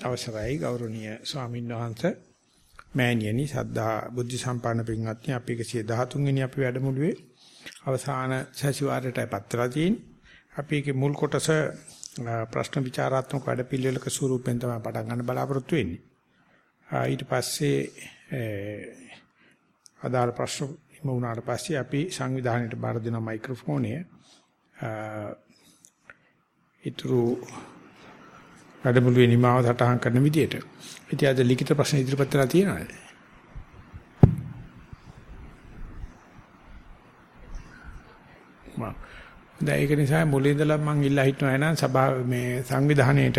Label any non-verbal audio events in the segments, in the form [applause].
අවසරයි ගෞරවනීය ස්වාමීන් වහන්සේ මෑණියනි සද්ධා බුද්ධ සම්පන්න පින්වත්නි අපි 113 වෙනි අපි වැඩමුළුවේ අවසාන සැසිවාරයට පත්‍රලා තියෙන්නේ. අපි ඒකේ මුල් කොටස ප්‍රශ්න විචාරාත්මක වැඩපිළිවෙලක ස්වරූපෙන් තමයි පටන් ගන්න බලාපොරොත්තු වෙන්නේ. ඊට පස්සේ අදාළ ප්‍රශ්න ඉම වුණාට පස්සේ අපි සංවිධානයට බාර දෙන මයික්‍රොෆෝනය ඊතුරු වැඩමුළුවේ නිමාව සටහන් කරන විදියට. ඉතින් අද ලිඛිත ප්‍රශ්න ඉදිරිපත් කරලා තියෙනවද? මම දැන් ඒක නිසා මුලින් ඉඳලා මම ඉල්ලා හිටනවා එහෙනම් සභාව මේ සංවිධානයේට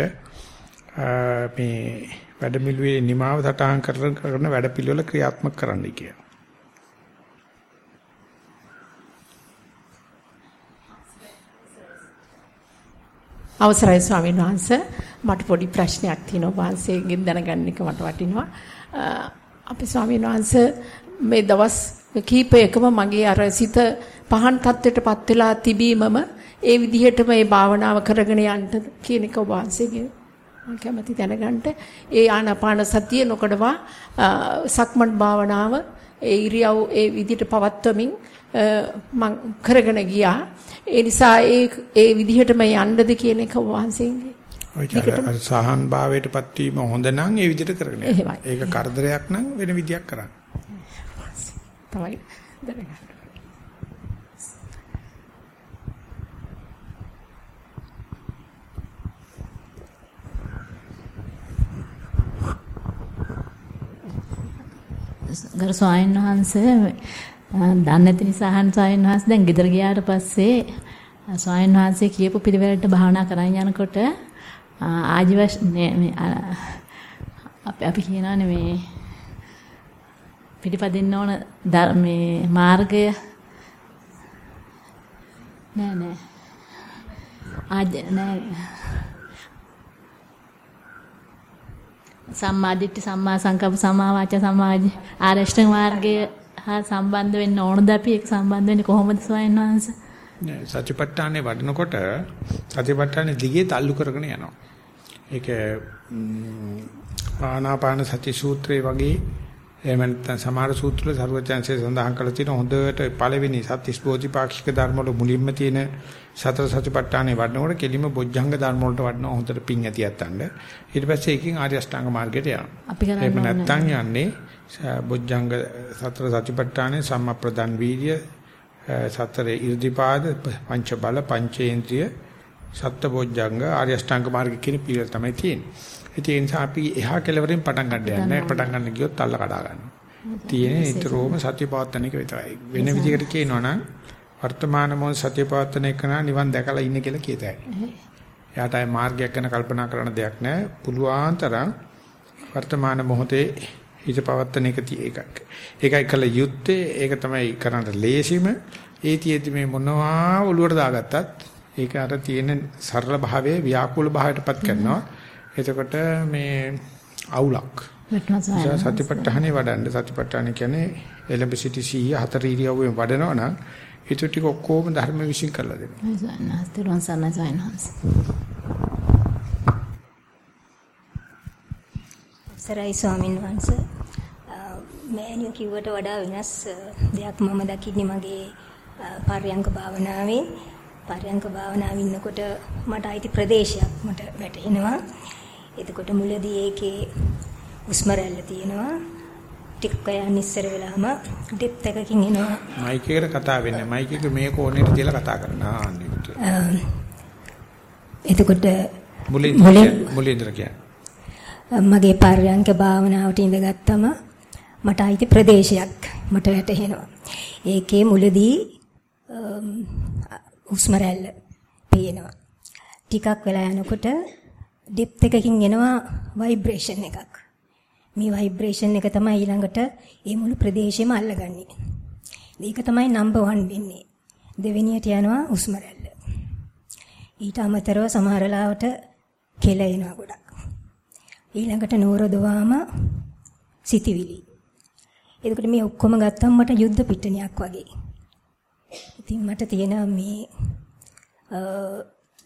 මේ වැඩමුළුවේ නිමාව සටහන් කරන වැඩපිළිවෙල ක්‍රියාත්මක කරන්නයි කියලා. අවසරයි ස්වාමීන් වහන්සේ මට පොඩි ප්‍රශ්නයක් තියෙනවා වහන්සේගෙන් දැනගන්න එක මට වටිනවා. අපි ස්වාමීන් වහන්සේ මේ දවස් කීපයකම මගේ අර සිත පහන් තත්ත්වයටපත් වෙලා තිබීමම ඒ විදිහටම මේ භාවනාව කරගෙන යන්න කියන එක වහන්සේගේ මම කැමති දැනගන්න ඒ ආනාපාන සතිය නොකඩවා සක්මන් භාවනාව ඒ ඉරියව් ඒ විදිහට පවත්වමින් මම කරගෙන ගියා ඒ නිසා ඒ ඒ විදිහටම යන්නද කියන එක වහන්සේගේ ඔය සහන් භාවයටපත් වීම හොඳ නම් ඒ විදිහට කරගෙන යන්න. ඒක කරදරයක් නම් වෙන විදියක් කරන්න. තමයි දැනගන්න. ගරු ස්වාමීන් වහන්සේ දන්නේ නැති නිසා අහන් ස්වාමීන් වහන්සේ දැන් ගෙදර ගියාට පස්සේ ස්වාමීන් වහන්සේ කියපු පිළිවෙලට භාවනා කරන් යනකොට ආජීවස් අපි අපි කියනවානේ මේ පිළිපදින්න ඕන මේ මාර්ගය. නෑ නෑ. ආජ නෑ. සම්මාදිට්ඨි සම්මා සංකප්ප සම්මා වාචා සම්මාජ ආරෂ්ඨ මාර්ගය හා සම්බන්ධ වෙන්න ඕනද අපි ඒක සම්බන්ධ වෙන්නේ කොහොමද ස්වයන් වහන්සේ? නෑ සතිපට්ඨානේ වඩනකොට සතිපට්ඨානේ දිගේ තල්ලු කරගෙන යනවා. ඒක ආනාපාන සති සූත්‍රයේ වගේ එහෙම නැත්නම් සමහර සූත්‍රවල සරුවචාන්සේ සඳහන් කරලා තියෙන හොඳට පළවෙනි සත්‍තිස් බෝධිපාක්ෂික ධර්ම වල මුලින්ම තියෙන සතර සතිපට්ඨානේ වඩනකොට කෙලිම බොජ්ජංග ධර්ම වලට වඩනවා හොඳට පිං ඇති යත්තන්න. ඊට පස්සේ එකකින් ආර්ය අෂ්ටාංග මාර්ගයට යනවා. එහෙම නැත්නම් යන්නේ බොජ්ජංග සතර සතිපට්ඨානේ සම්මප්‍රදන් වීර්ය සතර ඉර්ධිපාද පංච බල පංචේන්ද්‍රිය සත්බොජ්ජංග ආර්ය අෂ්ටාංග මාර්ග කියන පිළිවෙල තමයි තියෙන්නේ. ඒ නිසා අපි එහා කෙළවරින් පටන් ගන්න යන්නේ පටන් ගන්න ගියොත් අල්ල කඩා ගන්නවා. තියෙන්නේ නිතරම සත්‍ය පවත්තන එක විතරයි. වෙන විදිහකට කියනවා නම් වර්තමාන මොහොත සත්‍ය පවත්තන එක නා නිවන් දැකලා ඉන්න කියලා කියතයි. එයාට ආයේ මාර්ගයක් ගැන කල්පනා කරන දෙයක් නැහැ. පුළුවන් තරම් වර්තමාන මොහොතේ හිත පවත්තන එක ඒකක්. ඒකයි කල යුත්තේ ඒක තමයි කරන්න ලේසිම. ඒතියෙදි මේ මොනවා ඔලුවට දාගත්තත් ඒක අර තියෙන සරල භාවයේ ව්‍යාකූල භාවයටපත් කරනවා. එතකොට මේ අවුලක්. සතිපට්ඨානේ වඩන්න. සතිපට්ඨාන කියන්නේ එලඹ සිටි සීය හතර ඉරියව්වෙන් වඩනවා නම් ඊට ටික ඔක්කොම ධර්ම විශ්ින් කරලා දෙනවා. සරයි ස්වාමින් වහන්සේ. මෑණියෝ කිව්වට වඩා වෙනස් දෙයක් මම දකින්නේ මගේ පර්යංක භාවනාවෙන් පර්යංක භාවනාව ඉන්නකොට මට අයිති ප්‍රදේශයක් මට වැටහෙනවා එතකොට මුලදී ඒකේ උස්ම රැල්ල තියෙනවා. ටිකක් යන ඉස්සර වෙලාම ඩෙප්ත් එකකින් එනවා. මයික් එකට කතා වෙන්නේ. මයික් එක මේ කෝණයට තියලා කතා කරනවා අන්නේකට. එතකොට මුලින් මුලින් මගේ පර්යංක භාවනාවට ඉඳගත්තම මට අයිති ප්‍රදේශයක් මට වැටහෙනවා. ඒකේ මුලදී උස්ම රැල්ල පේනවා. ටිකක් වෙලා යනකොට ඩෙප්ත් එකකින් එනවා ভাইබ්‍රේෂන් එකක්. මේ ভাইබ්‍රේෂන් එක තමයි ඊළඟට ඒ මුළු ප්‍රදේශෙම අල්ලගන්නේ. ඒක තමයි නම්බර් 1 වෙන්නේ. දෙවෙනියට යනවා හුස්ම රැල්ල. ඊට අමතරව සමහර ලාවට කෙල එනවා ගොඩක්. ඊළඟට නూరు දවාම සිතිවිලි. එතකොට මේ ඔක්කොම ගත්තම මට යුද්ධ පිටණියක් වගේ. ඉතින් මට තියෙන මේ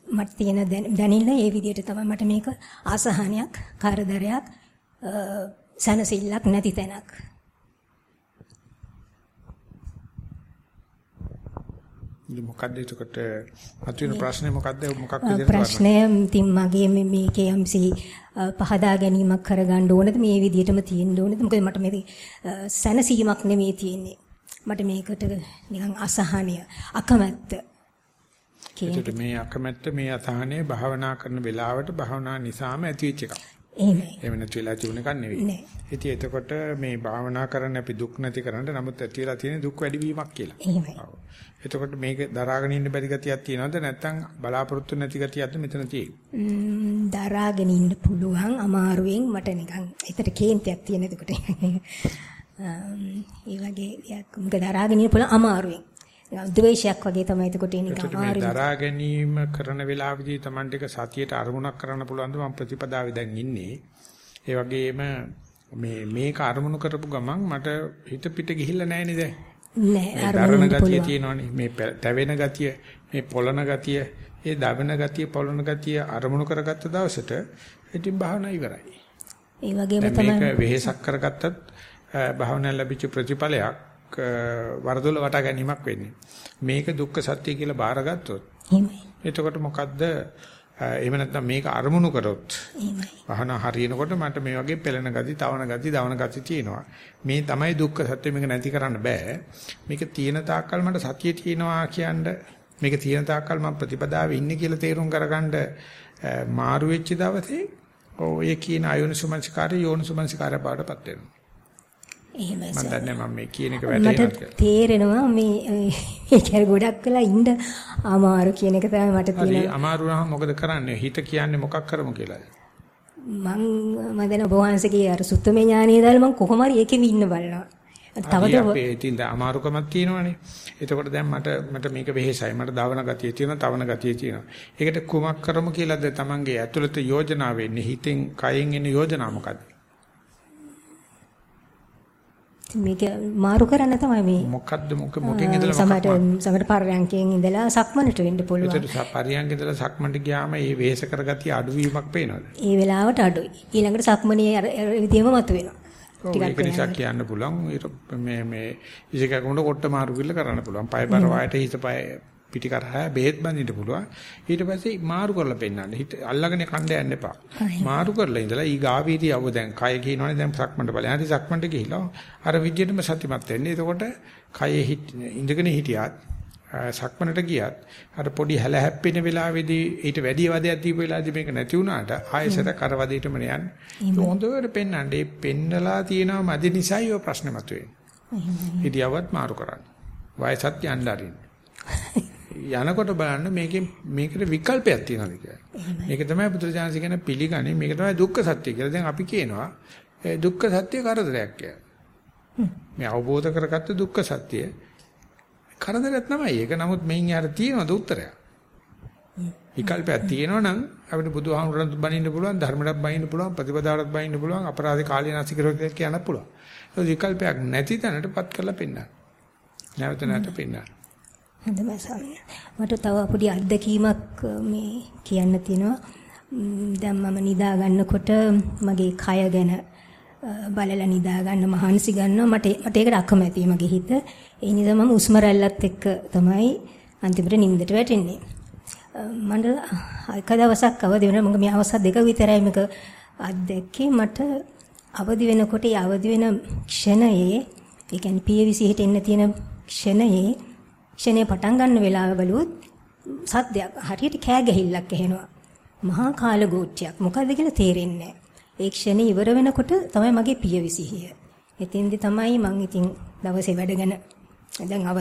මට තියෙන දැනින්න ඒ විදිහට තමයි මට මේක ආසහනයක්, කරදරයක්, සනසිල්ලක් නැති තැනක්. මොකක්ද එතකොට මතුවෙන ප්‍රශ්නේ මොකක්ද මොකක් විදිහට ප්‍රශ්නය ඉතින් මගේ මේකේ යම්සි පහදා ගැනීමක් කරගන්න ඕනද? මේ විදිහටම තියෙන්න ඕනද? මොකද මට මේ සැනසීමක් නෙමෙයි තියෙන්නේ. මට මේකට නිකන් අසහනය අකමැත්ත ඒකට මේ අකමැත්ත මේ අසහනය භාවනා කරන වෙලාවට භාවනා නිසාම ඇතිවෙච්ච එකක් එහෙමයි. එහෙම නැති වෙලා තිබුණ එකක් නෙවෙයි. නෑ. ඉතින් එතකොට මේ භාවනා කරන්න අපි දුක් නැති කරන්න නමුත් ඇති වෙලා තියෙන දුක් වැඩි වීමක් කියලා. එහෙමයි. එතකොට මේක දරාගෙන ඉන්න බැරි ගතියක් තියෙනවද නැත්නම් බලාපොරොත්තු නැති ගතියක්ද මෙතන තියෙන්නේ? දරාගෙන ඉන්න පුළුවන් අමාරුවෙන් මට නිකන් හිතට කේන්තියක් තියෙන එතකොට. [laughs] ඒ වගේ දෙයක් මොකද දරාගෙන ඉන්න පුළුවන් අමාරුවෙන්. ද්වේෂයක් වගේ තමයි එතකොට නිකන් අමාරු. දරා ගැනීම කරන වෙලාවදී Taman ටික සතියට අරමුණක් කරන්න පුළුවන්ද මම ප්‍රතිපදාවේ දැන් ඉන්නේ. ඒ වගේම මේ මේක අරමුණු කරපු ගමන් මට හිත පිට ගිහිල්ලා නැහැ නේද? නෑ අරමුණු ගතිය තියෙනවනේ. මේ තැවෙන ගතිය, මේ පොළන ගතිය, ඒ දවෙන ගතිය, පොළන ගතිය අරමුණු කරගත්ත දවසට ඉතින් භාවනා ඉවරයි. ඒ වගේම තමයි මේක වෙහෙසක් කරගත්තත් භාවනා ලැබිච්ච ප්‍රතිඵලයක් වරදොල වටා ගැනීමක් වෙන්නේ. මේක දුක්ඛ සත්‍ය කියලා බාරගත්තොත් එහෙමයි. එතකොට මොකද්ද එහෙම නැත්නම් මේක අරමුණු කරොත් එහෙමයි. වහන හරියනකොට මට මේ වගේ පෙළෙන ගති, තවන ගති, දවන ගති තියෙනවා. මේ තමයි දුක්ඛ සත්‍ය මේක නැති කරන්න බෑ. මේක තියෙන තාක්කල් මට සතිය තියෙනවා කියන්නේ මේක තියෙන තාක්කල් මම ප්‍රතිපදාවේ ඉන්නේ කියලා තේරුම් කරගන්න මාරු වෙච්ච දවසේ ඔය කියන අයෝනිසුමංසකාරය යෝනිසුමංසකාරය බාටපත් වෙනවා. එහෙමයි මම දන්නේ මම මේ කියන එක වැටහෙනවද මට තේරෙනවා මේ ඒ [laughs] කියන්නේ ගොඩක් වෙලා ඉන්න අමාරු කියන එක තමයි මට හරි තියෙන අමාරු නම් මොකද කරන්නේ? හිත කියන්නේ මොකක් කරමු කියලාද මං මම දැන් ඔබ වහන්සේගේ අර සුත්තමේ ඥානය දාලා මං කොහොම හරි ඒකෙම ඉන්න බලනවා තවද අපේ ඉතින් අමාරුකමක් තියෙනවනේ. එතකොට දැන් මට මට මේක වෙහෙසයි. මට දවන ගතිය තියෙනවා තවන ගතිය තියෙනවා. ඒකට කුමක් කරමු කියලාද තමන්ගේ ඇතුළත යෝජනා වෙන්නේ? හිතෙන් කයෙන් එන යෝජනා මොකද්ද මේක මාරු කරන්න තමයි මේ මොකද්ද මොක මොකෙන් ඉඳලා සමහරට සමහරට පරයන්කෙන් ඉඳලා සක්මනට වෙන්න පුළුවන්. ඒතර පරයන්ක ඉඳලා සක්මනට ගියාම මේ වේස කරගතිය අඩුවීමක් පේනවද? ඒ වෙලාවට අඩුයි. ඊළඟට සක්මනේ අර විදියම මතුවෙනවා. ටිකක් ඒක නිසා කියන්න පුළුවන් මේ මේ ඉසිකකුණට කොට මාරු කරන්න පුළුවන්. පය බර වායට හිත පය පිටි කරහා බෙහෙත් බඳින්න පුළුවන්. ඊට පස්සේ මාරු කරලා පෙන්නන්න. හිත අල්ලගෙන කණ්ඩ යන්න එපා. මාරු කරලා ඉඳලා ඊ ගාවීදී යව දැන් කය කියනවනේ දැන් සක්මන්ට බලයන්. හරි සක්මන්ට ගිහිලා අර විදියටම සතිමත් වෙන්නේ. එතකොට කයේ ඉඳගෙන හිටියත් සක්මනට ගියත් අර පොඩි හැල හැප්පෙන වෙලාවේදී ඊට වැඩි වදයක් දීපු වෙලාවේදී මේක නැති වුණාට ආයෙසර කර වදේටම යන්නේ. හොඳට පෙන්නන්නේ. පෙන්නලා තියෙනවා මදි නිසායි ඔය ප්‍රශ්නේ මතුවේ. හිටියවත් මාරු කරන්න. වයසත් යන්න අරින්න. [laughs] යනකොට බලන්න මේකේ මේකට විකල්පයක් තියෙනවද කියලා. මේක තමයි පුදුරජානසි කියන පිළිගන්නේ මේක තමයි දුක්ඛ සත්‍ය කියලා. දැන් අපි කියනවා දුක්ඛ සත්‍ය කරදරයක් කියලා. මේ අවබෝධ කරගත්ත දුක්ඛ සත්‍ය කරදරයක් තමයි. ඒක නමුත් මෙයින් යාර තියෙනවද උත්තරයක්? විකල්පයක් තියෙනවා නම් අපිට බුදුහාමුදුරන්ට බනින්න පුළුවන් ධර්මයක් බනින්න පුළුවන් ප්‍රතිපදාවට බනින්න පුළුවන් අපරාධ කාලීනාසි කරලා කියන්න පුළුවන්. ඒ විකල්පයක් නැති තැනටපත් කරලා පෙන්නන්න. නැවත නැවත පෙන්නන්න. හොඳයි ස්වාමී. මට තව පොඩි අත්දැකීමක් මේ කියන්න තියෙනවා. දැන් මම නිදා ගන්නකොට මගේ කය ගැන බලලා නිදා ගන්න මහන්සි ගන්නවා මට මට ඒකට අකමැතියි මගේ හිත. ඒ නිසා මම උස්ම රැල්ලත් එක්ක තමයි අන්තිමට නිින්දට වැටෙන්නේ. මට එක දවසක් අවදි වෙනවා මම මේ අවස්ථා දෙක විතරයි මේක අත්දැකේ මට අවදි වෙනකොට ඒ අවදි වෙන ක්ෂණයේ ඒ කියන්නේ පියවිසි හිටින්න තියෙන ක්ෂණයේ ක්ෂණය පටන් ගන්න වෙලාව බලුවොත් සද්දයක් හරියට කෑ ගැහිල්ලක් එනවා. මහා කාලගෝච්චයක් මොකද්ද කියලා තේරෙන්නේ ඒ ක්ෂණේ ඉවර වෙනකොට තමයි මගේ පියවිසිහිය. එතෙන්දි තමයි මං ඉතින් දවසේ වැඩගෙන දැන් අව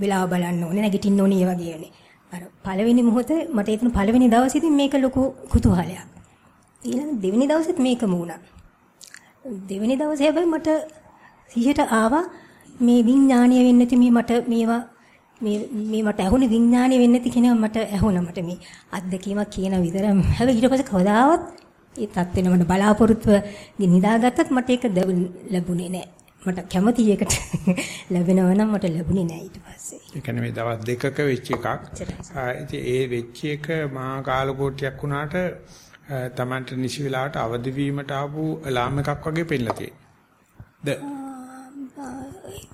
වෙලාව බලන්න ඕනේ නැගිටින්න ඕනේ ඒ වගේනේ. අර පළවෙනි මොහොතේ මට එතන පළවෙනි දවසේ ඉතින් මේක ලොකු කුතුහලයක්. ඊළඟ දෙවෙනි දවසෙත් මේකම වුණා. දෙවෙනි දවසේ හැබැයි මට සිහියට ආවා මේ විඥානීය වෙන්නේ නැති මේ මට මේවා මේ මේ මට ඇහුනේ විඥානීය වෙන්නේ නැති කෙනා මට ඇහුණා මට මේ අත්දැකීමක් කියන විතර හැබැයි ඊට පස්සේ කවදාවත් ඒ තත්ත්වෙන මට බලාපොරොත්තුව නිදාගත්තත් මට ඒක ලැබුණේ නැහැ මට කැමති එකට [laughs] ලැබෙනවා නම් මට ලැබුණේ නැහැ ඊට පස්සේ. ඒ කියන්නේ මේ දවස් දෙකක වෙච්ච එකක්. ඒ වෙච්ච එක මහා කාලකෝටියක් වුණාට තමන්ට නිසි වෙලාවට අවදි වීමට ආපු අලාම් එකක් වගේ පෙන්නලා තියෙනවා. ද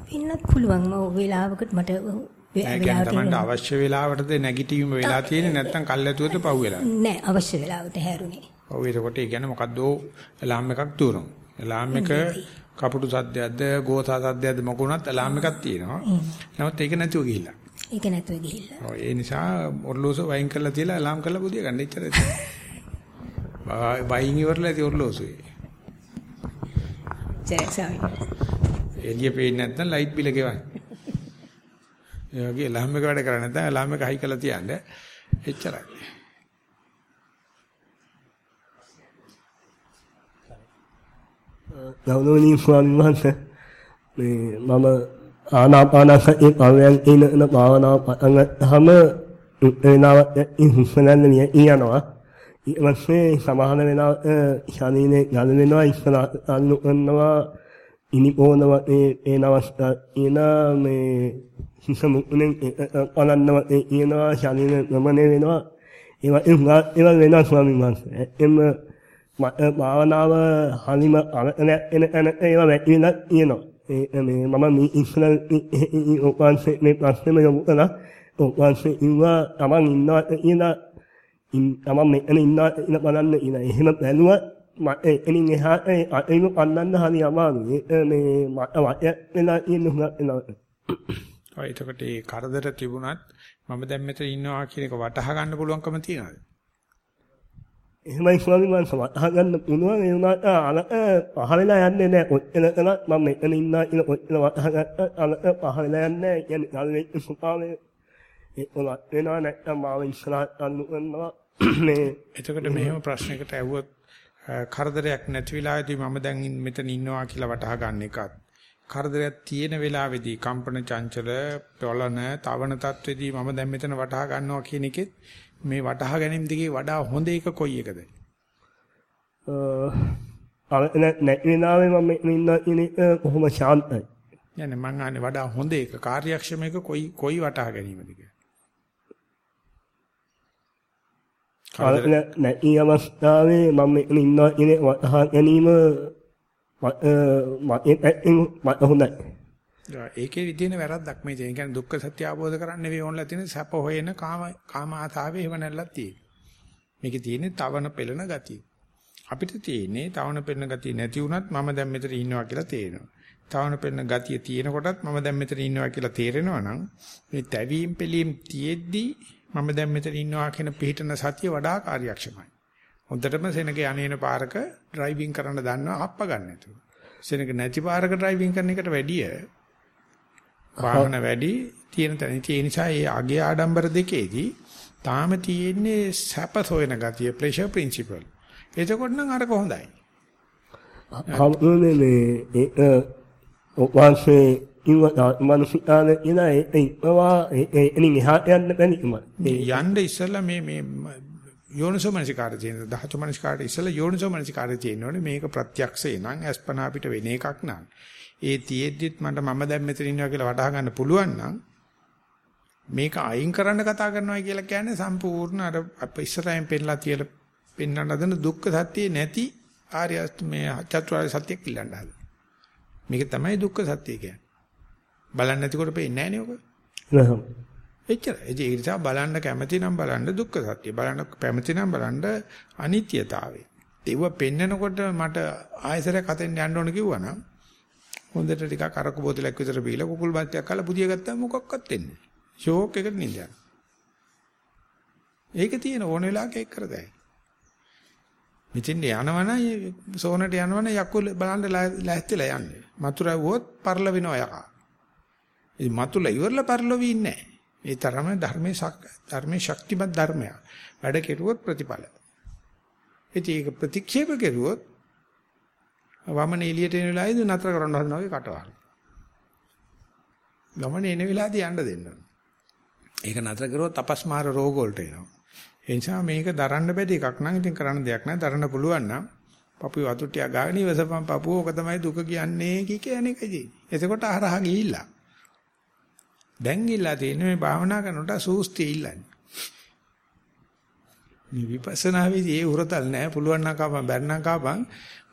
පින්නත් පුළුවන් මම වෙලාවකට මට තමන්ට අවශ්‍ය වෙලාවටද නැගිටීම වෙලා තියෙන්නේ නැත්නම් කල්ැතුවද පහු වෙලා? නෑ අවශ්‍ය වෙලාවට හැරුණේ. ඔව් එතකොට ඒ කියන්නේ මොකද්ද අලාම් එකක් දුවනවා. අලාම් එක කපුටු සද්දයක්ද ගෝසා සද්දයක්ද මොකුණත් අලාම් එකක් තියෙනවා. නමුත් ඒක නැතුව ගිහිල්ලා. ඒක නැතුව ගිහිල්ලා. ඔව් ඒ නිසා ඔර්ලෝසුව වයින් කරලා තියලා අලාම් කරලා බුදිය ගන්න එච්චරයි. [laughs] වයින් ඉවරලා ඇති ඔර්ලෝසුවේ. ජයසාවි. එළිය පේන්නේ නැත්නම් ලයිට් බිල ගෙවන්න. ඒ වගේ අලාම් එක වැඩ කරන්නේ නැත්නම් අලාම් එක හයි කරලා තියන්න. එච්චරයි. ගෞරවනීය ස්වාමීන් වහන්සේ මේ මම ආනාපානසතිය පරයන් ඉන භාවනාව පටන් ගත්තාම එනාවත් හුස්මනන්න යනවා ඊපස්සේ සමාහන වෙනවා ශරීරේ ගල වෙනවා ඉස්සර අල්ලු කරනවා ඉනිපෝනවා ඒ එන අවස්ථා එන මේ හිස මුකුණෙන් අනන්නව එනවා ශරීරේ ගමනේ වෙනවා ඒවා ඒවා වෙනවා ස්වාමීන් වහන්සේ එන්න භාවනාව හරිම අරගෙන එන එන ඒවා වැටිලා තියෙනවා. ඒ මේ මම මේ ඉස්සර ඔපන්සේ මේ ප්‍රශ්නෙම යොමු කළා. ඔපන්සේ ඉන්නවා තමන් ඉන්නවා කියලා තමන් මෙතන ඉන්නවා ඉන්න බලන්න ඉන. එහෙම බැලුවා එනින් එහාට ඒක පන්නන්න හරි අමාරුයි. මේ මට වට වෙලා ඉන්න හුඟක් වෙනවා. ඔය එතකොට ඒ කරදර තිබුණත් මම දැන් මෙතන ඉන්නවා කියන එක වටහා ගන්න පුළුවන්කම තියනවාද? එහෙමයි ස්වාමීන් වහන්සේ වටහා ගන්න පුළුවන් ඒ උනාට අලක පහලලා යන්නේ නැහැ කොච්චර කළත් මම මෙතන ඉන්නා කියලා කොච්චර වටහා ගත්තා අලක පහලලා යන්නේ නැහැ කියන්නේ ගල්වෙච්ච ස්වභාවය ඒ උනත් වෙනවා නැත්නම් මාව ඉස්සරහට කරනවා [coughs] මේ එතකොට මෙහෙම ප්‍රශ්නයකට ඇහුවොත් කරදරයක් නැති වෙලාවේදී මම දැන් මෙතන ඉන්නවා කියලා වටහා ගන්න එකත් කරදරයක් තියෙන වෙලාවේදී කම්පන චංචල පොළන තවන තත්වෙදී මම දැන් මෙතන වටහා ගන්නවා කියන එකෙත් මේ වටහා ගැනීම දිගේ වඩා හොඳ එක කොයි එකද? අර නැති වෙනාවේ මම ඉන්න කොහොම ශාන්තයි. යන්නේ මං අහන්නේ වඩා හොඳ එක කාර්යක්ෂම එක කොයි කොයි වටහා ගැනීමද කියලා. අර නැති අවස්ථාවේ මම ඉන්න ඉන්නේ වටහා ගැනීම මට හොඳයි. ඒකේ විදින වැරද්දක් මේ තියෙන. කියන්නේ දුක්ඛ සත්‍ය අවබෝධ කරන්න නෙවෙයි ඕනලා තියෙන සැප හොයන කාම කාම ආතාවේ එහෙම නැල්ලක් තියෙන. මේකේ තියෙන්නේ තවන පෙළන ගතිය. අපිට තියෙන්නේ තවන පෙළන ගතිය නැති වුණත් මම දැන් මෙතන ඉන්නවා කියලා තේරෙනවා. තවන පෙළන ගතිය තියෙන කොටත් මම දැන් මෙතන ඉන්නවා කියලා තේරෙනවා නම් මේ තැවීම් පෙලීම් තියෙද්දි මම දැන් මෙතන ඉන්නවා කියන පිළිටන සතිය වඩා කාර්යක්ෂමයි. හොඳටම සෙනග යන්නේන පාරක ඩ්‍රයිවිං කරන්න දන්නවා අප්ප ගන්න නැතුව. සෙනග නැති පාරක ඩ්‍රයිවිං කරන එකට වැඩිය වාහන වැඩි තියෙන තැන. ඒ නිසා මේ අගේ ආඩම්බර දෙකේදී තාම තියෙන්නේ සැප සොයන ගතිය ප්‍රෙෂර් ප්‍රින්සිපල්. එතකොට නම් අරක හොඳයි. හම්දුනේ මේ ඒක ඔපන්සේ ඉව මනසිකාන ඉනා ඒවා එනින් එහාට යන්න බැනිම. යන්න ඉස්සෙල්ලා මේ මේ යෝනිසෝ මනසිකාරය තියෙන ධාතු මනසිකාරය ඉස්සෙල්ලා යෝනිසෝ මනසිකාරය තියෙනවනේ මේක ප්‍රත්‍යක්ෂේ නම් අස්පනා අපිට වෙන එකක් නං. ඒ තියෙද්දිත් මට මම දැන් මෙතන ඉන්නවා කියලා වටහා ගන්න පුළුවන් නම් මේක අයින් කරන්න කතා කරනවා කියලා කියන්නේ සම්පූර්ණ අර අප ඉස්සරහින් පෙන්ලා තියලා පෙන්වන්න හදන දුක්ඛ සත්‍ය නැති ආර්ය මේ චතුරාර්ය සත්‍ය කිල්ලන්න හදන. මේක තමයි දුක්ඛ සත්‍ය කියන්නේ. බලන්න නැතිකොට පේන්නේ නැහැ නේ ඔක. එච්චර. ඒ නිසා බලන්න කැමති නම් බලන්න දුක්ඛ සත්‍ය. බලන්න කැමති නම් බලන්න අනිත්‍යතාවය. ඒව පෙන්නකොට මට ආයසරයක් හතෙන් යන්න ඕන කිව්වනම් හොඳට ටිකක් අරකු බෝතලයක් විතර බීලා කුකුල් බත්තියක් කල්ලා පුදිය ගත්තාම මොකක්වත් වෙන්නේ. ෂෝක් එකට යනවා. ඒක තියෙන ඕන වෙලාවක ඒක කරදැයි. මෙතෙන් යනවනම් සෝනට යනවනම් යක්කුල බලන්න ලෑස්තිලා යන්නේ. මතුරුවොත් පරල වෙනවා යකා. ඉතින් මතුල ඉවරලා පරලොවි ඉන්නේ නැහැ. ඒ තරම ධර්මයේ ධර්මයේ ශක්තිමත් ධර්මයක්. වැඩ කෙරුවොත් ප්‍රතිඵල. ඉතින් ඒක ප්‍රතික්ෂේප කෙරුවොත් වමන එළියට එන වෙලාවේදී නතර කරන්න හදනවා වගේ කටවහල්. ගමන එන වෙලාවදී යන්න දෙන්න. ඒක නතර කරුවොත් අපස්මාර රෝග වලට එනවා. ඒ නිසා මේක දරන්න බැරි එකක් නම් ඉතින් කරන්න දෙයක් නැහැ. දරන්න පුළුවන් නම් පපුව වතුර ටික ගාගෙන ඉවසපන් පපුව ඕක තමයි දුක කියන්නේ කි කියන්නේ කයි. එතකොට අහරහ ගිහිල්ලා. දැන් ගිහිල්ලා තියෙන්නේ මේ භාවනා කරනකොට සූස්තිය ඉල්ලන්නේ. මේ විපස්සනා වේදී ඒ උරතල් නැහැ පුළුවන් නම් කපන් බැන්නම් කපන්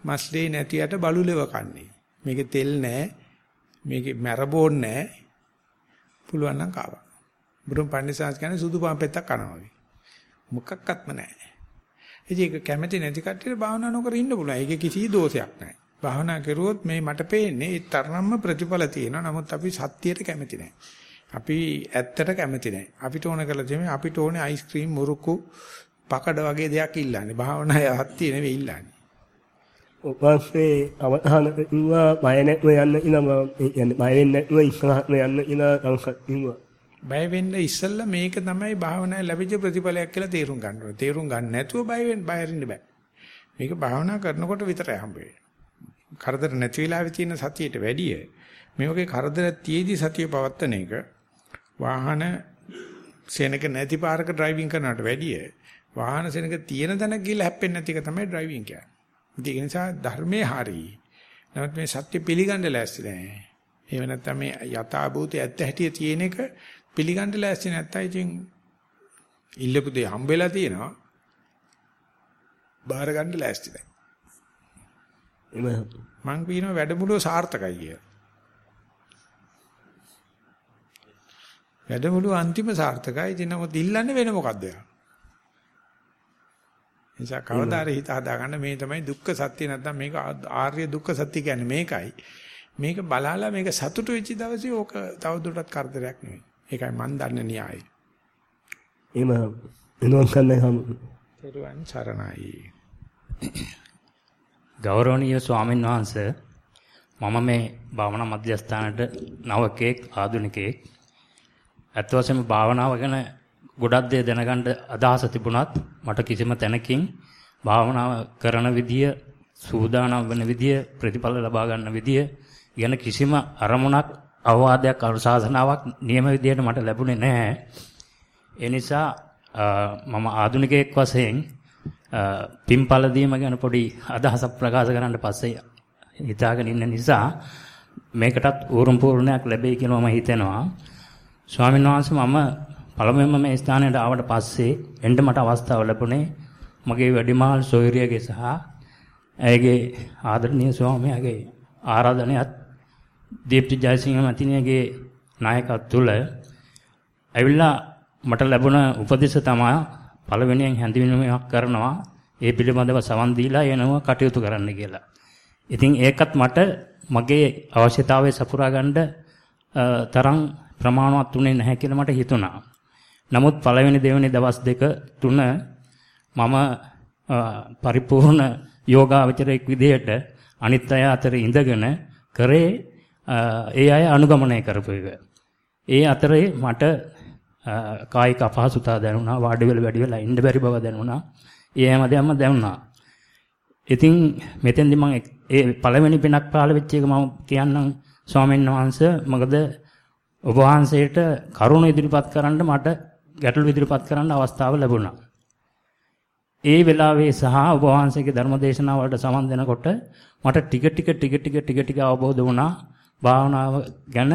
මස්ලේ නැතියට බලුලෙව කන්නේ. මේකේ තෙල් නැහැ. මේකේ මැරබෝන් නැහැ. පුළුවන් නම් කපන්. බුදුන් පන්සිංශ කියන්නේ සුදු පාන් පෙත්තක් කනවා වගේ. මොකක්වත්ම නැහැ. ඉතින් ඒක කැමැති නැති කට්ටියට භාවනා නොකර ඉන්න පුළුවන්. ඒකේ කිසි දෝෂයක් නැහැ. භාවනා කරුවොත් මේ මට පේන්නේ ඒ තරම්ම ප්‍රතිඵල තියෙනවා. නමුත් අපි සත්‍යයට කැමති නැහැ. අපි ඇත්තට කැමති නැහැ. අපිට ඕන කරලා තියෙන්නේ අපිට ඕනේ අයිස්ක්‍රීම් මුරුක්කු පකඩ වගේ දෙයක් ඉල්ලන්නේ. භාවනා යහත්තිය නෙවෙයි ඉල්ලන්නේ. ඔපස්සේ අවධාන ඉන්නවා බය නැතුව යන්න ඉනවා කියන්නේ බය වෙන්නේ නැතුව ඉස්සරහට යන්න ඉනවා සංසත් ඉන්නවා. බය වෙන්න ඉස්සෙල්ලා මේක තමයි භාවනාවේ ලැබිච්ච ප්‍රතිඵලයක් කියලා තේරුම් ගන්න ඕනේ. තේරුම් ගන්න නැතුව බය වෙන්න බය වෙන්න බෑ. මේක භාවනා කරනකොට විතරයි හම්බ වෙන්නේ. කරදර නැති වෙලාවේ තියෙන සතියට වැඩිය මේ වගේ කරදර තියේදී සතිය පවත්තන එක වාහන සෙනක නැති පාරක ඩ්‍රයිවිං කරනවට වැඩිය වාහන සෙනක තියෙන තැනක ගිහලා හැප්පෙන්නේ නැති එක තමයි ඩ්‍රයිවිං කියන්නේ. ඒ නිසා ධර්මයේ හරි. නමුත් මේ සත්‍ය පිළිගන්න ලෑස්ති නැහැ. එහෙම නැත්නම් මේ යථාභූතය ඇත්ත හැටිය තියෙන එක පිළිගන්න ලෑස්ති නැත්තම් ඉතින් ඉල්ලපු දේ හම්බෙලා තියෙනවා. බාර ගන්න ලෑස්ති නැහැ. එහෙම මං කියනවා වැඩමුළුව සාර්ථකයි කියලා. වැඩමුළුව අන්තිම සාර්ථකයි. ඉතින් නමුත් ඉල්ලන්නේ වෙන මොකද්ද යා? නිසා කවදාද හිත හදාගන්න මේ තමයි දුක්ඛ සත්‍ය නැත්නම් මේක ආර්ය දුක්ඛ සත්‍ය කියන්නේ මේකයි. මේක බලලා මේක සතුටු වෙච්ච දවසේ ඕක තවදුරටත් කරදරයක් නෙවෙයි. ඒකයි මන් දන්න න්‍යායය. එහෙම එනවා කන්නේ හම්. තෙරුවන් සරණයි. ගෞරවනීය ස්වාමීන් වහන්සේ මම මේ භාවනා මධ්‍යස්ථානට නවකෙක් ආධුනිකයෙක් අත් වශයෙන්ම භාවනාව ගැන ගොඩක් දේ දැනගන්න අදහස තිබුණත් මට කිසිම තැනකින් භාවනාව කරන විදිය සූදානම් වෙන විදිය ප්‍රතිඵල ලබා ගන්න විදිය ගැන කිසිම අරමුණක් අවවාදයක් අනුශාසනාවක් නියම විදියට මට ලැබුණේ නැහැ. ඒ නිසා මම ආධුනිකයෙක් වශයෙන් පින්පල දීම ගැන පොඩි අදහසක් ප්‍රකාශ කරන්න පස්සේ හිතාගෙන ඉන්න නිසා මේකටත් ඌරුම් පූර්ණයක් ලැබෙයි කියලා මම හිතනවා. ස්වාමීන් වහන්සේ මම පළමුවෙන්ම මේ ස්ථානයට ආවට පස්සේ එන්න මට අවස්ථාව ලැබුණේ මගේ වැඩිමහල් සොයුරියගේ සහ ඇයගේ ආදරණීය ස්වාමියාගේ ආරාධනයත් දීප්ති ජයසිංහ මැතිණියගේ නායකත්වය තුළ ඇවිල්ලා මට ලැබුණ උපදෙස් තමයි පළවෙනියෙන් හැඳින්වීමක් කරනවා ඒ පිළිබඳව සවන් දීලා එනවා කටයුතු කරන්න කියලා. ඉතින් ඒකත් මට මගේ අවශ්‍යතාවය සපුරා ගන්න තරම් ප්‍රමාණවත් උනේ නැහැ කියලා මට හිතුණා. නමුත් පළවෙනි දෙවෙනි දවස් දෙක තුන මම පරිපූර්ණ යෝගාවචරයක් විදිහට අනිත් අය අතර ඉඳගෙන කරේ ඒ අය අනුගමනය කරපු එක. ඒ අතරේ මට කායික අපහසුතාව දැනුණා, වාඩි වෙලා වැඩි වෙලා ඉන්න බැරි බව දැනුණා. ඒ හැමදේම දැනුණා. ඉතින් මෙතෙන්දි මම ඒ පළවෙනි පිනක් පහළ වෙච්ච එක මම කියන්නම් ස්වාමීන් වහන්සේ මොකද ඔබ වහන්සේට කරුණ ඉදිරිපත් කරන්න මට ගැටළු ඉදිරිපත් කරන්න අවස්ථාව ලැබුණා. ඒ වෙලාවේ සහ ඔබ වහන්සේගේ ධර්ම දේශනාවලට සමන් දෙනකොට මට ටික ටික ටික ටික ටික ටික අවබෝධ වුණා භාවනාව ගැන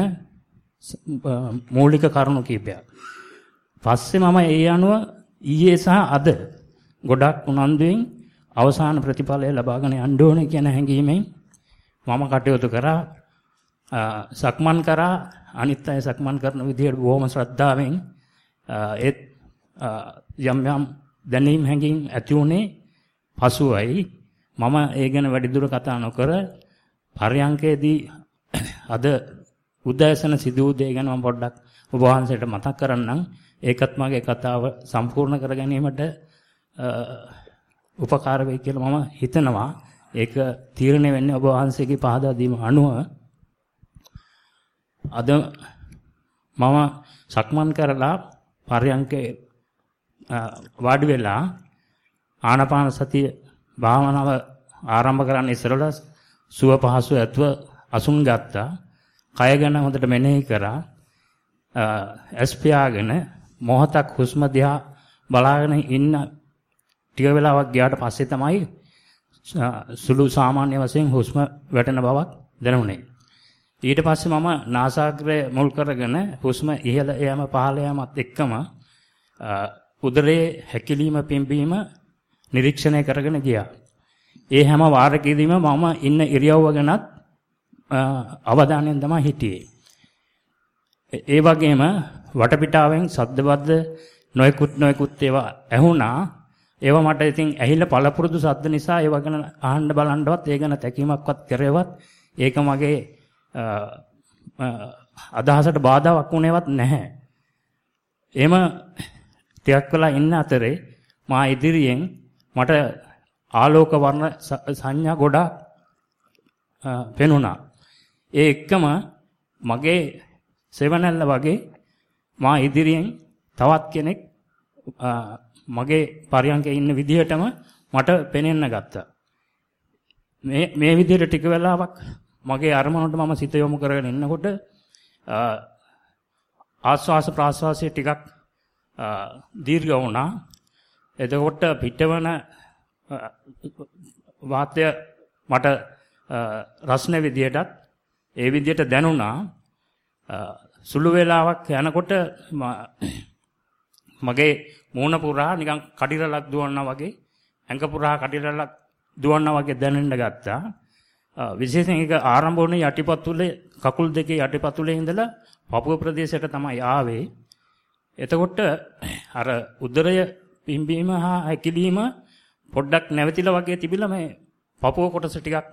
මූලික කරුණු කීපයක්. පස්සේ මම ඒ අනුව ඊයේ සහ අද ගොඩක් උනන්දුවෙන් අවසාන ප්‍රතිඵලය ලබාගෙන යන්න ඕනේ කියන හැඟීමෙන් මම කටයුතු කරා සක්මන් කරා අනිත් අය සක්මන් කරන විදිහට බොහොම ශ්‍රද්ධාවෙන් ඒත් යම් යම් දැනීම් හැඟීම් ඇති උනේ පසුවයි. මම ඒ ගැන වැඩිදුර කතා නොකර පරයන්කේදී අද උදෑසන සිදු වූ දේ ගැන මම පොඩ්ඩක් ඔබ වහන්සේට මතක් කරන්නම්. ඒකත් මගේ කතාව සම්පූර්ණ කර ගැනීමට උපකාර වෙයි කියලා මම හිතනවා. ඒක තීරණය වෙන්නේ ඔබ වහන්සේගේ පහදා දීම අනුව. අද මම සක්මන් කරලා පරයන්කේ වාඩි වෙලා ආනාපාන සතිය භාවනාව ආරම්භ කරන්න ඉස්සරලා සුව පහසු ඇතුව අසුන් ගත්තා. කය ගැන හොඳට මෙනෙහි කරා. ඇස් පියාගෙන මොහොතක් හුස්ම දිහා බලාගෙන ඉන්න ටික වෙලාවක් ගියාට පස්සේ තමයි සුළු සාමාන්‍ය වශයෙන් හුස්ම වැටෙන බවක් දැනුනේ. ඊට පස්සේ මම නාසාග්‍රය මුල් කරගෙන හුස්ම ඉහළ යෑම පහළ යෑමත් එක්කම උදරයේ හැකිලිම පිම්බීම නිරීක්ෂණය කරගෙන ගියා. ඒ හැම වාරකෙදීම මම ඉන්න ඉරියව්ව ගැනත් අවධානයෙන් තමයි හිටියේ. ඒ වගේම වටපිටාවෙන් සද්දබද්ද නොයෙකුත් නොයෙකුත් ඒවා ඇහුණා. ඒවා මට ඉතින් ඇහිලා පළපුරුදු සද්ද නිසා ඒව ගැන අහන්න බලන්නවත් ඒ ගැන තැකීමක්වත් කරේවත් ඒක මගේ අදහසට බාධාවක් වුණේවත් නැහැ. එහෙම ටිකක් වෙලා ඉන්න අතරේ මා ඉදිරියෙන් මට ආලෝක වර්ණ සංඥා ගොඩාක් පෙනුණා. ඒ එක්කම මගේ සෙවණැල්ල වගේ මා ඉදිරියෙන් තවත් කෙනෙක් මගේ පරියන්කේ ඉන්න විදිහටම මට පෙනෙන්න ගත්තා. මේ මේ විදිහට ටික වෙලාවක් මගේ අරමුණට මම සිත යොමු කරගෙන ඉන්නකොට ආස්වාස ප්‍රාස්වාසයේ ටිකක් දීර්ඝ වුණා. එතකොට පිටවන වාතය මට රස්න විදියටත් ඒ විදියට දැනුණා. සුළු වේලාවක් යනකොට මගේ මූණ පුරා නිකන් කඩිරලක් දුවන්නා වගේ ඇඟ පුරා කඩිරලක් දුවන්නා වගේ දැනෙන්න ගත්තා. විශේෂයෙන් ඒක ආරම්භ වුණේ යටිපතුලේ කකුල් දෙකේ යටිපතුලේ ඉඳලා පපුව ප්‍රදේශයට තමයි ආවේ. එතකොට අර උදරය පිම්බීම හා හැකිලිම පොඩ්ඩක් නැවතිලා වගේ තිබිලා මේ පපුව කොටස ටිකක්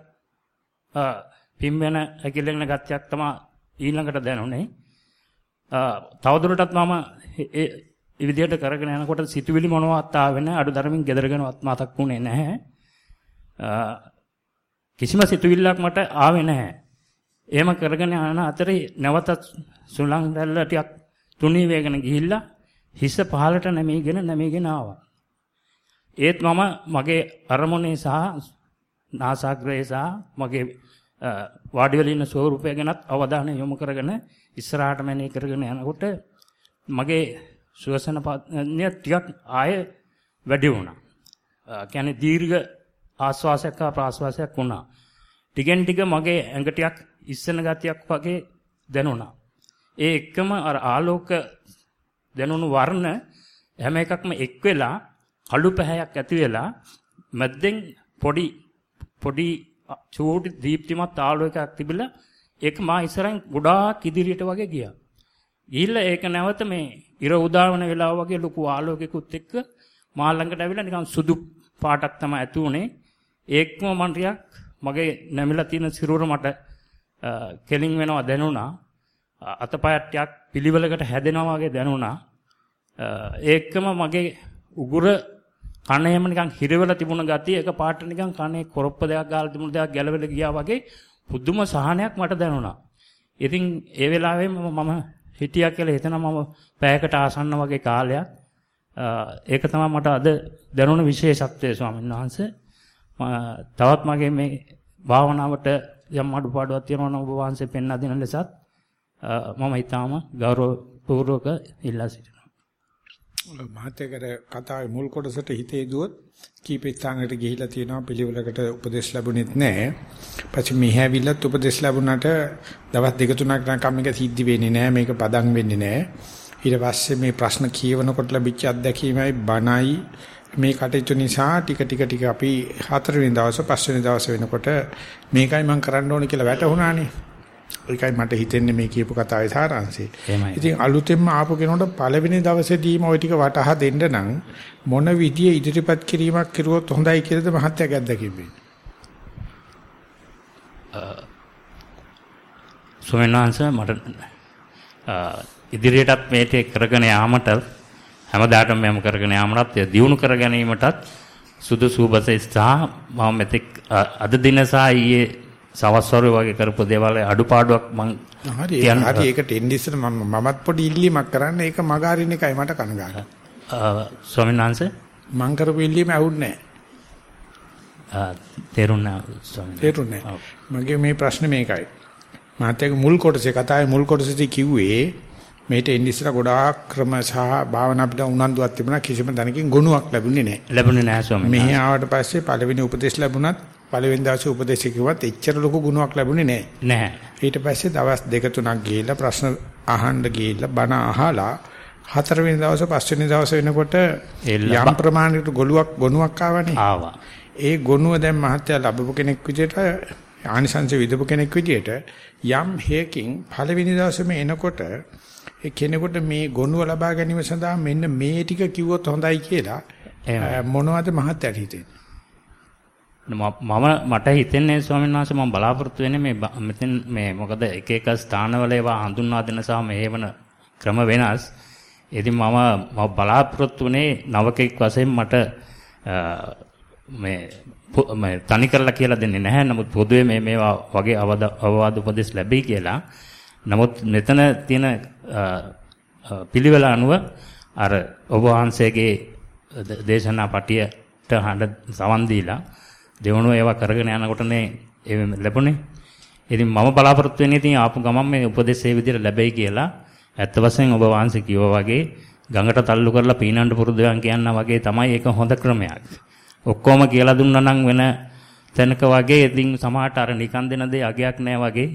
පිම්බෙන හැකිලෙන ගතියක් තමයි ඊළඟට දැනුනේ. තවදුරටත් මම ඒ විදිහට කරගෙන යනකොට සිතුවිලි මොනවත් ආවෙ නැහැ. අඩු ධර්මින් gederගෙනවත් මතක් වුණේ නැහැ. කිසිම සිතුවිල්ලක් මට ආවේ නැහැ. එහෙම කරගෙන යන අතරේ නැවතත් සුළං දැල්ල ටිකක් තුනී වේගන ගිහිල්ලා හිස පහලට නැමීගෙන නැමීගෙන ආවා. ඒත් මම මගේ අරමුණේ සහ නාසාග්‍රේ සහ මගේ වාඩි වෙලා ඉන්න ස්වරූපය ගැනත් අවධානය යොමු කරගෙන ඉස්සරහට මෙනෙහි කරගෙන යනකොට මගේ ශ්වසන පඤ්ඤය ටිකක් ආය වැඩි වුණා. කියන්නේ දීර්ඝ ආස්වාසයක් හා ප්‍රාස්වාසයක් වුණා. ටිකෙන් ටික මගේ ඇඟ ටිකක් ඉස්සන ගතියක් වගේ දැනුණා. ඒ එක්කම අර ආලෝක දැනුණු වර්ණ හැම එකක්ම එක් වෙලා කළු පැහැයක් ඇති වෙලා මැද්දෙන් පොඩි පොඩි චූටි දීප්තිමත් ආලෝකයක් තිබිලා ඒක මා ඉස්සරහින් ගොඩාක් ඉදිරියට වගේ ගියා. ගිහිල්ලා ඒක නැවත මේ ඉර උදාවන වෙලාව වගේ ලොකු ආලෝකයකුත් එක්ක මා ළඟට ඇවිල්ලා නිකන් සුදු පාටක් තමයි ඇති උනේ. ඒක්ම මන් ටිකක් මගේ නැමිලා තියෙන සිරුර මට කෙලින් වෙනවා දැනුණා. අතපයත් ටිකක් පිළිවෙලකට හැදෙනවා වගේ දැනුණා. ඒකම මගේ උගුර කණේම නිකන් හිරවෙලා තිබුණ ගතිය එක පාට නිකන් කනේ කොරොප්ප දෙයක් ගාලා තිබුණ දෙයක් ගැලවෙලා ගියා වගේ පුදුම සහනයක් මට දැනුණා. ඉතින් ඒ වෙලාවෙම මම හිටියා කියලා හිතන මම පැයකට ආසන්න වගේ කාලයක් ඒක තමයි මට අද දැනුණ විශේෂත්වය ස්වාමීන් වහන්සේ. තවත් මගේ මේ භාවනාවට යම් අඩුපාඩුවක් තියෙනවා නම් ඔබ වහන්සේ පෙන්වා දෙන ලෙසත් මම ඊටාම ගෞරවපූර්වක ඉල්ලා සිටිනවා. මහත්යකට කතාවේ මුල් කොටසට හිතේ දුවොත් කීප ස්ථානකට ගිහිලා තියෙනවා පිළිවෙලකට උපදෙස් ලැබුණෙත් නැහැ. පස්සේ මෙහැවිලත් උපදෙස් ලැබුණාට දවස් දෙක තුනක් යනකම් මේක සිද්ධ වෙන්නේ නැහැ. මේක පදම් වෙන්නේ නැහැ. ඊට පස්සේ මේ ප්‍රශ්න කියවනකොට ලැබිච්ච අත්දැකීමයි බණයි මේ කටයුතු නිසා ටික ටික ටික අපි හතරවෙනි දවසේ පස්වෙනි දවසේ වෙනකොට මේකයි මම කරන්න ඕනේ කියලා වැටහුණානේ. ඒකයි මට හිතෙන්නේ මේ කියපු කතාවේ සාරාංශය. ඉතින් අලුතෙන්ම ආපු කෙනෙකුට පළවෙනි දවසේදීම ওই ටික වටහා දෙන්න නම් මොන විදිය ඉදිරිපත් කිරීමක් කරුවොත් හොඳයි කියලාද මහත්යගේ අත්දැකීම සොයනාංශ මට ඉදිරියටත් මේක කරගෙන යාමට හැමදාටම මම කරගෙන යාමටත් දියුණු කර ගැනීමටත් සුදුසු බස සහ මම මෙතෙක් අද දින සහ ඊයේ සවස් වරුවේ වගේ කරපු දේවල් අඩුපාඩුවක් මං හරි. හරි. ඒකට එන්නේ ඉස්සර මම මමත් පොඩි ඉල්ලීමක් කරන්න. ඒක මගාරින් එකයි මට කනගාටු. ස්වාමීන් වහන්සේ? මං කරපු ඉල්ලීම ඇහුන්නේ නැහැ. තේරුණා ස්වාමීන් තේරුණේ මගේ මේ ප්‍රශ්නේ මේකයි. මාතේක මුල් කොටසේ කතාවේ මුල් කොටසේදී කිව්වේ මේට එන්නේ ඉස්සලා ගොඩාක් ක්‍රම සහ භාවනා අපිට උනන්දුවක් තිබුණා කිසිම තැනකින් ගුණයක් ලැබුණේ නැහැ. ලැබුණේ නැහැ ස්වාමීන් මෙහි. ආවට පස්සේ පළවෙනි උපදේශ ලැබුණත් පළවෙනි දවසේ උපදේශ කිව්වත් එච්චර ලොකු ගුණයක් ලැබුණේ නැහැ. නැහැ. ඊට පස්සේ දවස් දෙක තුනක් ගිහිල්ලා ප්‍රශ්න අහන්න ගිහිල්ලා බණ අහලා හතරවෙනි දවසේ පස්වෙනි දවසේ වෙනකොට යම් ප්‍රමාණයකට ගොළුවක් ගොනුවක් ආවනේ. ආවා. ඒ ගොනුව දැන් මහත්ය ලැබපු කෙනෙක් විදිහට ආනිසංශ විදපු කෙනෙක් විදිහට යම් හේකින් පළවෙනි දවසේම එනකොට ඒ කෙනෙකුට මේ ගොනුව ලබා ගැනීම සඳහා මෙන්න මේ ටික කිව්වොත් හොඳයි කියලා මොනවද මහත්යට හිතෙන්නේ? මම මට හිතෙන්නේ ස්වාමීන් වහන්සේ මම බලාපොරොත්තු වෙන්නේ මේ මෙතෙන් මේ මොකද එක එක ස්ථානවල ඒවා හඳුන්වා දෙන සහ මේවන ක්‍රම වෙනස්. ඉතින් මම මම බලාපොරොත්තු වෙන්නේ නවකෙක් වශයෙන් මට මේ මේ තනි කරලා කියලා දෙන්නේ නැහැ. නමුත් පොදුවේ මේ මේවා වගේ අවවාද උපදෙස් ලැබෙයි කියලා. නමුත් මෙතන තියෙන අ, අ, පිළිවෙල අනුව අර ඔබ වහන්සේගේ ද- දේශනා පටියට හඬ සවන් දීලා දෙවනුව ඒවා කරගෙන යනකොටනේ ඒ ලැබුණේ. ඉතින් මම බලාපොරොත්තු වෙන්නේ ඉතින් ආපු ගමන් මේ උපදෙස් ඒ විදිහට ලැබෙයි කියලා. ඇත්ත වශයෙන් ඔබ වහන්සේ කිව්වා වගේ ගඟට තල්ලු කරලා පීනන්න පුරුදුයන් කියනා වගේ තමයි ඒක හොඳ ක්‍රමයක්. ඔක්කොම කියලා දුන්නා නම් වෙන තැනක වගේ ඉතින් සමහරට අර නිකන් දෙන දේ අගයක් නෑ වගේ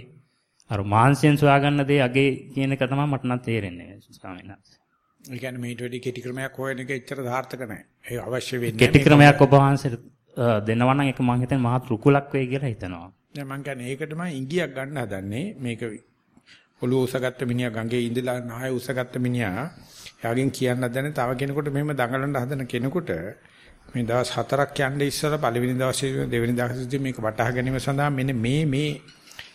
අර මාංශයෙන් සොයාගන්න දේ අගේ කියන එක තමයි මට නම් තේරෙන්නේ ස්වාමීන් වහන්සේ. ඒ කියන්නේ මේට වැඩි කෙටි ක්‍රමයක් හොයන එක එච්චර සාර්ථක නැහැ. ඒ අවශ්‍ය වෙන්නේ කෙටි. ක්‍රමයක් ඔබ වහන්සේට දෙනවා නම් ඒක මම හිතන්නේ මහත් රුකුලක් වෙයි කියලා හිතනවා. දැන් මං කියන්නේ ඒකටම ඉංගියක් ගන්න හදන්නේ මේක ඔළුව උසගත්ත මිනිහා ගඟේ ඉඳලා නාය උසගත්ත මිනිහා යාගෙන් කියන්න හදන්නේ තව කෙනෙකුට මෙහෙම දඟලන්න හදන කෙනෙකුට මේ දවස් හතරක් යන්නේ ඉස්සලා පළවෙනි දවසේ දෙවෙනි දවසේදී මේක වටහා ගැනීම සඳහා මෙන්න මේ මේ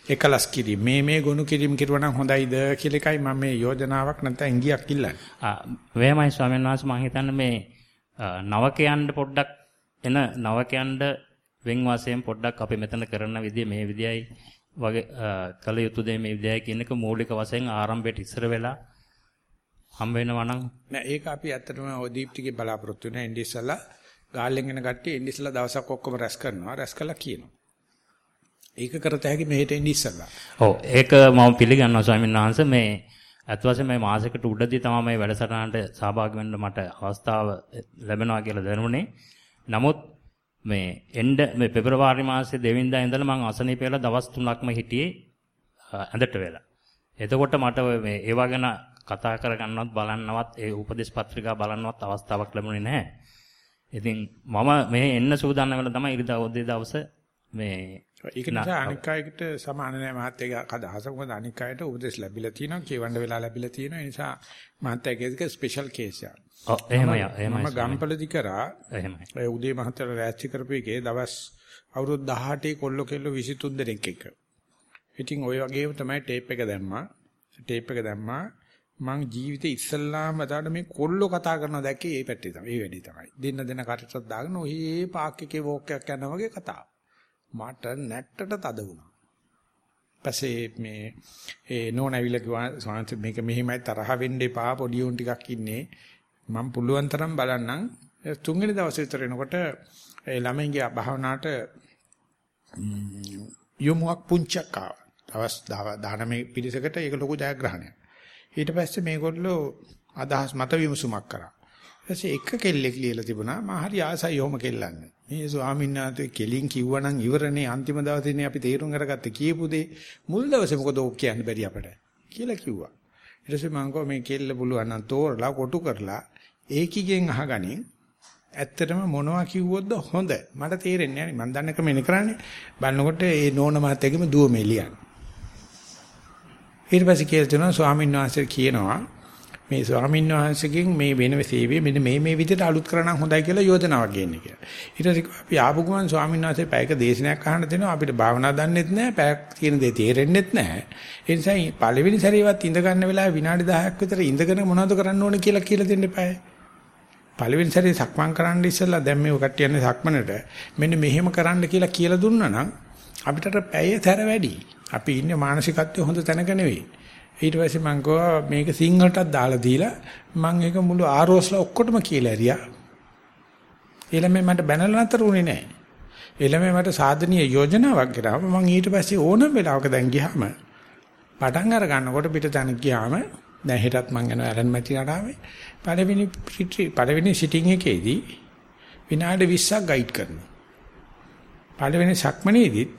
එකලස් කිරීම මේ මේ ගොනු කිරීම කිරුවා නම් හොඳයිද කියලා එකයි මම මේ යෝජනාවක් නැත්නම් ඉංගියක් ඉල්ලන්නේ. ආ වෙමයි ස්වාමීන් වහන්සේ මම හිතන්නේ මේ අ, නවකයන්ට පොඩ්ඩක් එන නවකයන්ට වෙන් වශයෙන් පොඩ්ඩක් අපි මෙතන කරන විදිය මේ විදියයි වගේ කළ යුතු දේ මේ විදියයි කියන එක මූලික වශයෙන් ආරම්භයට ඉස්සර වෙලා හම් වෙනවා නම් නෑ ඒක අපි ඇත්තටම ඔය දීප්තිගේ බලාපොරොත්තු වෙන ඉන්දි ඉස්සලා ගාල්ලෙන් එන කට්ටිය ඉන්දි ඉස්සලා දවසක් ඔක්කොම රැස් කරනවා රැස් කළා කියනවා. ඒක කරත හැකි මෙහෙට ඉන්දි ඉස්සලා. ඔව් ඒක මම පිළිගන්නවා ස්වාමීන් වහන්සේ මේ අත් වශයෙන් මේ මාසෙකට උඩදී තමයි මේ වැඩසටහනට සහභාගී වෙන්න මට අවස්ථාව ලැබෙනවා කියලා දැනුනේ. නමුත් මේ එන්න මේ පෙබරවාරි මාසයේ දෙවෙනිදා ඉඳලා මම අසනීප වෙලා දවස් 3ක්ම හිටියේ අ, ඇඳට වෙලා. එතකොට මට ඔය මේ ඒවා ගැන කතා කරගන්නවත් බලන්නවත් ඒ උපදේශ පත්‍රිකා බලන්නවත් අවස්ථාවක් ලැබුණේ නැහැ. ඉතින් මම මේ එන්න සූදානම් වෙලා තමයි ඉරිදා උදේ දවස මේ ඒක නිසා අනික් අයට සමාන නැහැ මහත්යගේ අදහස මොකද අනික් අයට උපදෙස් ලැබිලා තියෙනවා කියවන්න වෙලා ලැබිලා තියෙනවා ඒ නිසා මහත්යගේ ස්පෙෂල් කේස් එකක්. ඔව් එහෙමයි එහෙමයි මම ගම්පලදි කරා එහෙමයි. ඒ උදේ මහත්තයලා රැස්ති කරපු එකේ දවස් අවුරුදු 18 කොල්ල කෙල්ල 23 දෙනෙක් එක. ඉතින් ওই වගේම තමයි ටේප් එක දැම්මා. ටේප් එක දැම්මා. මං ජීවිතේ ඉස්සල්ලාම වතාවට මේ කොල්ලෝ කතා කරනවා දැක්කේ ඒ පැත්තේ තමයි. ඒ වැඩි තමයි. දෙන්න දෙන කටටත් දාගෙන ඔහේ පාක් එකේ වෝක් එකක් යනවා වගේ කතාව. මට නැට්ටට තද වුණා. පස්සේ මේ ඒ නෝන ඇවිල්ලා කිව්වා සාන්ත මේක මෙහෙමයි තරහ වෙන්න එපා පොඩි උන් ටිකක් ඉන්නේ. මම පුළුවන් තරම් බලන්නම්. ඒ තුන්වෙනි දවසේ විතර එනකොට ඒ ළමයින්ගේ භාවනාවට ම්, යොමුක් පුංචක් ආවා. දවස් 19 පිරිසකට ඒක ලොකු ජයග්‍රහණයක්. ඊට පස්සේ මේගොල්ලෝ අදහස් මත විමසුමක් කරා. ඊපස්සේ එක කෙල්ලෙක් ලියලා තිබුණා. මම හරි ආසයි යොම කෙල්ලන්නේ. මේ ස්වාමීන් වහන්සේ කෙලින් කිව්වනම් ඉවරනේ අන්තිම දවසේනේ අපි තීරුම් අරගත්තේ කියපු දේ. මුල් දවසේ මොකද ඕක කියන්න බැරි අපට? කියලා කිව්වා. ඊට පස්සේ මම කිව්වා මේ කෙල්ල පුළුවන් නම් තෝරලා කොටු කරලා ඒකිගෙන් අහගනින්. ඇත්තටම මොනවා කිව්වොත්ද හොඳ. මට තේරෙන්නේ නැහැ. මම දන්න ක්‍රමෙනේ කරන්නේ. බලනකොට ඒ නෝන මහත්තයගේම දුව මේ ලියන්නේ. ඊට පස්සේ කියලා දෙනවා ස්වාමීන් වහන්සේ කියනවා මේ ස්වාමීන් වහන්සේගෙන් මේ වෙන සේවය මෙන්න මේ මේ විදිහට අලුත් කරනම් හොඳයි කියලා යෝජනාවක් ගේන්න කියලා. ඊට පස්සේ අපි ආපු ගමන් ස්වාමීන් වහන්සේ පැයක දේශනයක් අහන්න දෙනවා අපිට භාවනා දන්නෙත් නැහැ පැයක් කියන දේ තේරෙන්නෙත් නැහැ. ඒ නිසා පළවෙනි සැරේවත් ඉඳ ගන්න වෙලාවේ විනාඩි 10ක් විතර ඉඳගෙන මොනවද කරන්න ඕනේ කියලා කියලා දෙන්න එපායි. පළවෙනි සැරේ සක්මන් කරන්න ඉස්සෙල්ලා දැන් මේ කට්ටිය යන්නේ සක්මනට මෙන්න මෙහෙම කරන්න කියලා කියලා දුන්නා නම් අපිට පැය තැර වැඩි. අපි ඉන්නේ මානසිකත්වයේ හොඳ තැනක නෙවෙයි. ඊට පස්සේ මම ගෝවා මේක සිංහලටත් දාලා දීලා මම ඒක මුළු ආරෝස්ලා ඔක්කොටම කියලා ඇරියා. ඊළඟට මට බැනලා නතර උනේ නැහැ. ඊළඟට මට සාධනීය යෝජනාවක් කරා මම ඊට පස්සේ ඕනම වෙලාවක දැන් ගියාම පටන් අර ගන්නකොට පිටතන ගියාම දැන් හෙටත් මම යනවා ඇලන් මැතිලාටාවේ. පළවෙනි පළවෙනි සිටින් එකේදී විනාඩි 20ක් ගයිඩ් කරනවා. පළවෙනි සක්මනේදීත්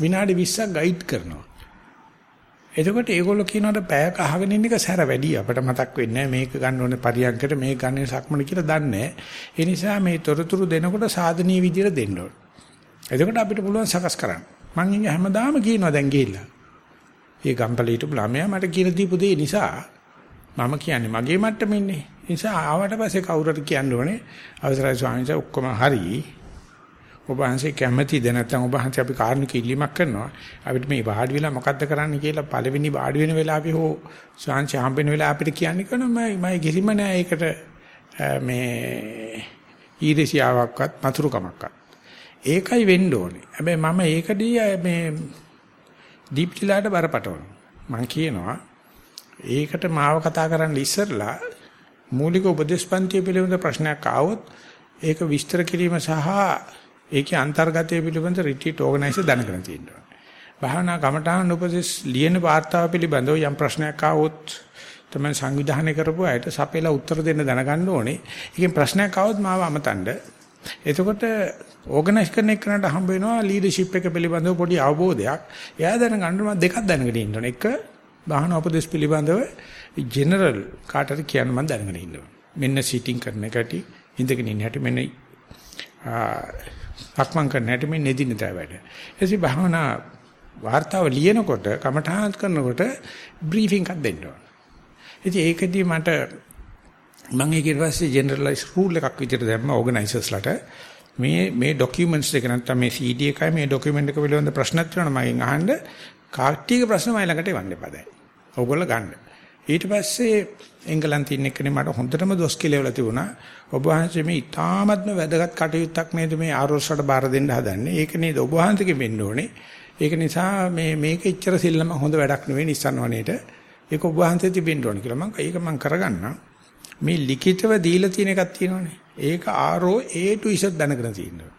විනාඩි 20ක් ගයිඩ් කරනවා. එතකොට ඒගොල්ලෝ කියනවාට පැයක අහගෙන ඉන්න එක සැර වැඩි අපිට මතක් වෙන්නේ මේක ගන්න ඕනේ පරියන්කට මේක ගන්න සක්මන කියලා දන්නේ ඒ නිසා මේ තොරතුරු දෙනකොට සාධනීය විදියට දෙන්න ඕනේ. එතකොට අපිට පුළුවන් සකස් කරන්න. මම ඉන්නේ හැමදාම කියනවා දැන් ගිහිල්ලා. ඒ ගම්පලීට ළමයා මට කියලා දීපු දේ නිසා මම කියන්නේ මගේ මට්ටමේ ඉන්නේ. ඒ නිසා ආවට පස්සේ කවුරුට කියන්න ඕනේ අවසරයි ස්වාමීන් වහන්සේ ඔක්කොම හරි. ඔබ වහන්සේ කැමැතිද නැත්නම් ඔබ වහන්සේ අපි කාරණික ඉල්ලීමක් කරනවා. අපිට මේ වාඩි වෙලා මොකද්ද කරන්න කියලා පළවෙනි වාඩි වෙන වෙලාවේ හෝ ස්වාංශ හම්බෙන වෙලාව අපිට කියන්නේ කොහොමද මම මම කිසිම නෑ ඒකට මේ ඊර්ෂ්‍යාවක්වත් මතුරුකමක්වත්. ඒකයි වෙන්න ඕනේ. හැබැයි මම ඒකදී මේ දීප්තිලාට බරපතවනවා. මම කියනවා ඒකට මාව කතා කරන්න ඉස්සරලා මූලික උපදේශපන්ති පිළිබඳ ප්‍රශ්නයක් ආවොත් ඒක විස්තර කිරීම සහ ඒකේ අන්තර්ගතය පිළිබඳ රිට්‍රීට් ඕගනයිසර් දැනගෙන තියෙනවා. භාවනා කමඨාන් උපදේශ ලියන වාර්තාව පිළිබඳව යම් ප්‍රශ්නයක් ආවොත් තමයි සංවිධානය කරපු අයට සපේලා උත්තර දෙන්න දැනගන්න ඕනේ. ඒකෙන් ප්‍රශ්නයක් ආවොත් මාව අමතන්න. එතකොට ඕගනයිස් කරන එකට හම්බ වෙනවා ලීඩර්ෂිප් එක පිළිබඳව පොඩි අවබෝධයක්. එයා දැනගන්න මම දෙකක් දැනගෙන ඉන්න ඕනේ. එක භාවනා උපදේශ පිළිබඳව ජෙනරල් කාටද කියන්න මම දැනගෙන ඉන්න ඕනේ. මෙන්න සීටින් කරන එකට ඉඳගෙන ඉන්න හැටි මෙන්න සක්මන් කරන හැටි මේ නෙදිනදා වැඩ. එසේ භාවනා වார்த்தාව ලියනකොට කමඨාත් කරනකොට බ්‍රීෆින් එකක් දෙන්න ඕන. ඉතින් ඒකදී මට මම ඒක ඊට පස්සේ ජෙනරලයිස් රූල් එකක් විදිහට දැම්මා ඕගනයිසර්ස්ලාට මේ මේ ડોකියුමන්ට්ස් එක නැත්නම් මේ CD එකයි මේ ડોකියුමන්ට් එක පිළිබඳ ප්‍රශ්නත් තියෙනවා මගෙන් අහන්න කාර්ටික ප්‍රශ්න මයි ළඟට එවන්න එපා දැන්. ඕගොල්ලෝ ගන්න. ඊට පස්සේ එංගලන්තේ ඉන්න එක්කනේ මට හොඳටම දොස් කියලා තිබුණා. ඔබ වහන්සේ මේ ඉතාමත්ම වැදගත් කටයුත්තක් නේද මේ ආරෝසට බාර දෙන්න හදන්නේ. ඒක නේද ඔබ වහන්සේගෙ වෙන්න ඕනේ. ඒක නිසා මේ මේක ඉච්චර සිල්ලම හොඳ වැඩක් නෙවෙයි Nissan වනේට. ඒක ඔබ වහන්සේ තිබෙන්න ඕනේ කියලා මම ඒක මම කරගන්නම්. මේ ලිඛිතව දීලා තියෙන එකක් තියෙනවනේ. ඒක ආරෝ A to Z දැනගෙන තියෙනවා.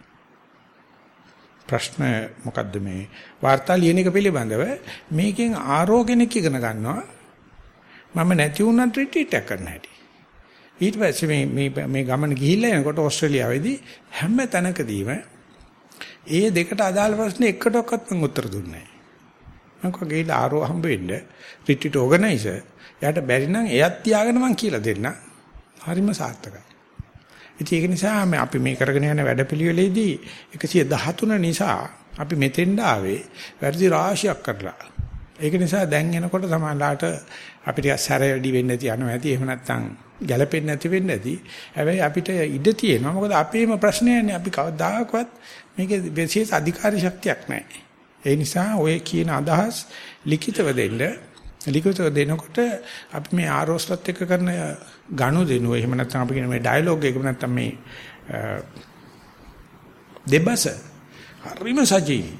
ප්‍රශ්න මොකද්ද මේ වාර්තා ලියන එක පිළිබඳව මේකෙන් ආරෝ කෙනෙක් ඉගෙන ගන්නවා. මම නැති වුණත් රිට්‍රීට් එකක් කරන්න හැටි. ඊට පස්සේ මේ මේ මේ ගමන ගිහිල්ලා එනකොට ඕස්ට්‍රේලියාවේදී හැම තැනකදීම ඒ දෙකට අදාළ ප්‍රශ්න එකටවත් මම උත්තර දුන්නේ නැහැ. මම කගේලා ආරෝ හම්බ වෙන්න රිට්‍රීට් ඕගනයිසර් එයාට බැරි නම් එයත් තියාගෙන මම කියලා දෙන්න. හරිම සාර්ථකයි. ඉතින් ඒක නිසා අපි මේ කරගෙන යන වැඩපිළිවෙලේදී 113 නිසා අපි මෙතෙන්ට ආවේ වැඩි රාශියක් කරලා. ඒක නිසා දැන් එනකොට සමානලාට අපිට සැර වැඩි වෙන්න ඇති යනවා ඇති එහෙම නැත්නම් ගැළපෙන්නේ නැති වෙන්න ඇති. හැබැයි අපිට ඉඩ තියෙනවා. මොකද අපේම ප්‍රශ්නයනේ අපි කවදාකවත් මේකේ විශේෂ අධිකාරී ශක්තියක් නැහැ. ඒ නිසා ඔය කියන අදහස් ලිඛිතව දෙන්න ලිඛිතව දෙනකොට අපි මේ ආරෝස්ලත් එක්ක කරන ගනුදෙනුව එහෙම නැත්නම් අපි කියන මේ ඩයලොග් එක නැත්නම් මේ දෙබස හරිම සජීවී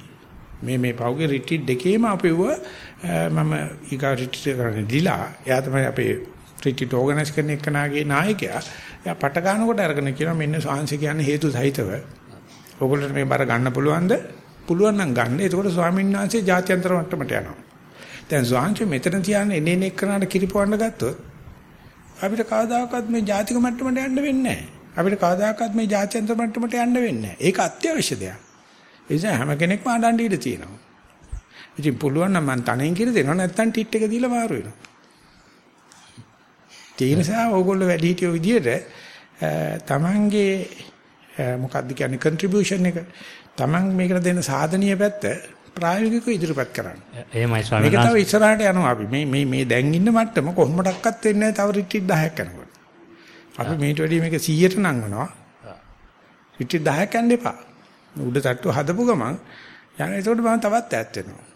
මේ මේ පෞගේ රිට්‍රීට් දෙකේම අපිව මම ඊගා රිට්‍රීට් කරන්න දීලා එයා තමයි අපේ රිට්‍රීට් ඕගනයිස් කරන එකනාගේ නායකයා. එයා පට ගන්නකොට අරගෙන කියනවා මෙන්න සාංශ කියන්නේ හේතු සහිතව. ඕගොල්ලන්ට මේ බර ගන්න පුළුවන්ද? පුළුවන් නම් ගන්න. එතකොට ස්වාමීන් වහන්සේ ජාත්‍යන්තර මට්ටමට යනවා. දැන් සාංශ මෙතන තියන්නේ එනේ එනේ කරනාට කිරිපවන්න ගත්තොත් අපිට කවදාකවත් මේ ජාතික මට්ටමට යන්න වෙන්නේ නැහැ. අපිට කවදාකවත් මේ ජාත්‍යන්තර මට්ටමට යන්න වෙන්නේ නැහැ. ඒක අත්‍යවශ්‍ය දෙයක්. ඒ නිසා හැම කෙනෙක්ම අඬන්න ඉඩ තියෙනවා. ඉතින් පුළුවන් නම් මං තනෙන් කියලා දෙනවා නැත්නම් ටිට් එක දීලා මාරු වෙනවා. ඒ නිසා ඕගොල්ලෝ වැඩි හිටියෝ විදියට තමන්ගේ මොකක්ද කියන්නේ contribution එක තමන් මේකට දෙන සාධනීය පැත්ත ප්‍රායෝගිකව ඉදිරිපත් කරන්න. එහෙමයි ස්වාමීන් වහන්සේ. මේක තව ඉස්සරහට යනවා අපි. මේ මේ මේ දැන් ඉන්න මට්ටම කොහොමඩක්වත් වෙන්නේ නැහැ තව රිට්‍රීට් 10ක් යනකොට. අපි මේට වැඩිය මේක 100ට නංවනවා. රිට්‍රීට් 10ක් යන්න එපා. උඩ තට්ටු හදපු ගමන් යන ඒකට මම තවත් ඈත් වෙනවා.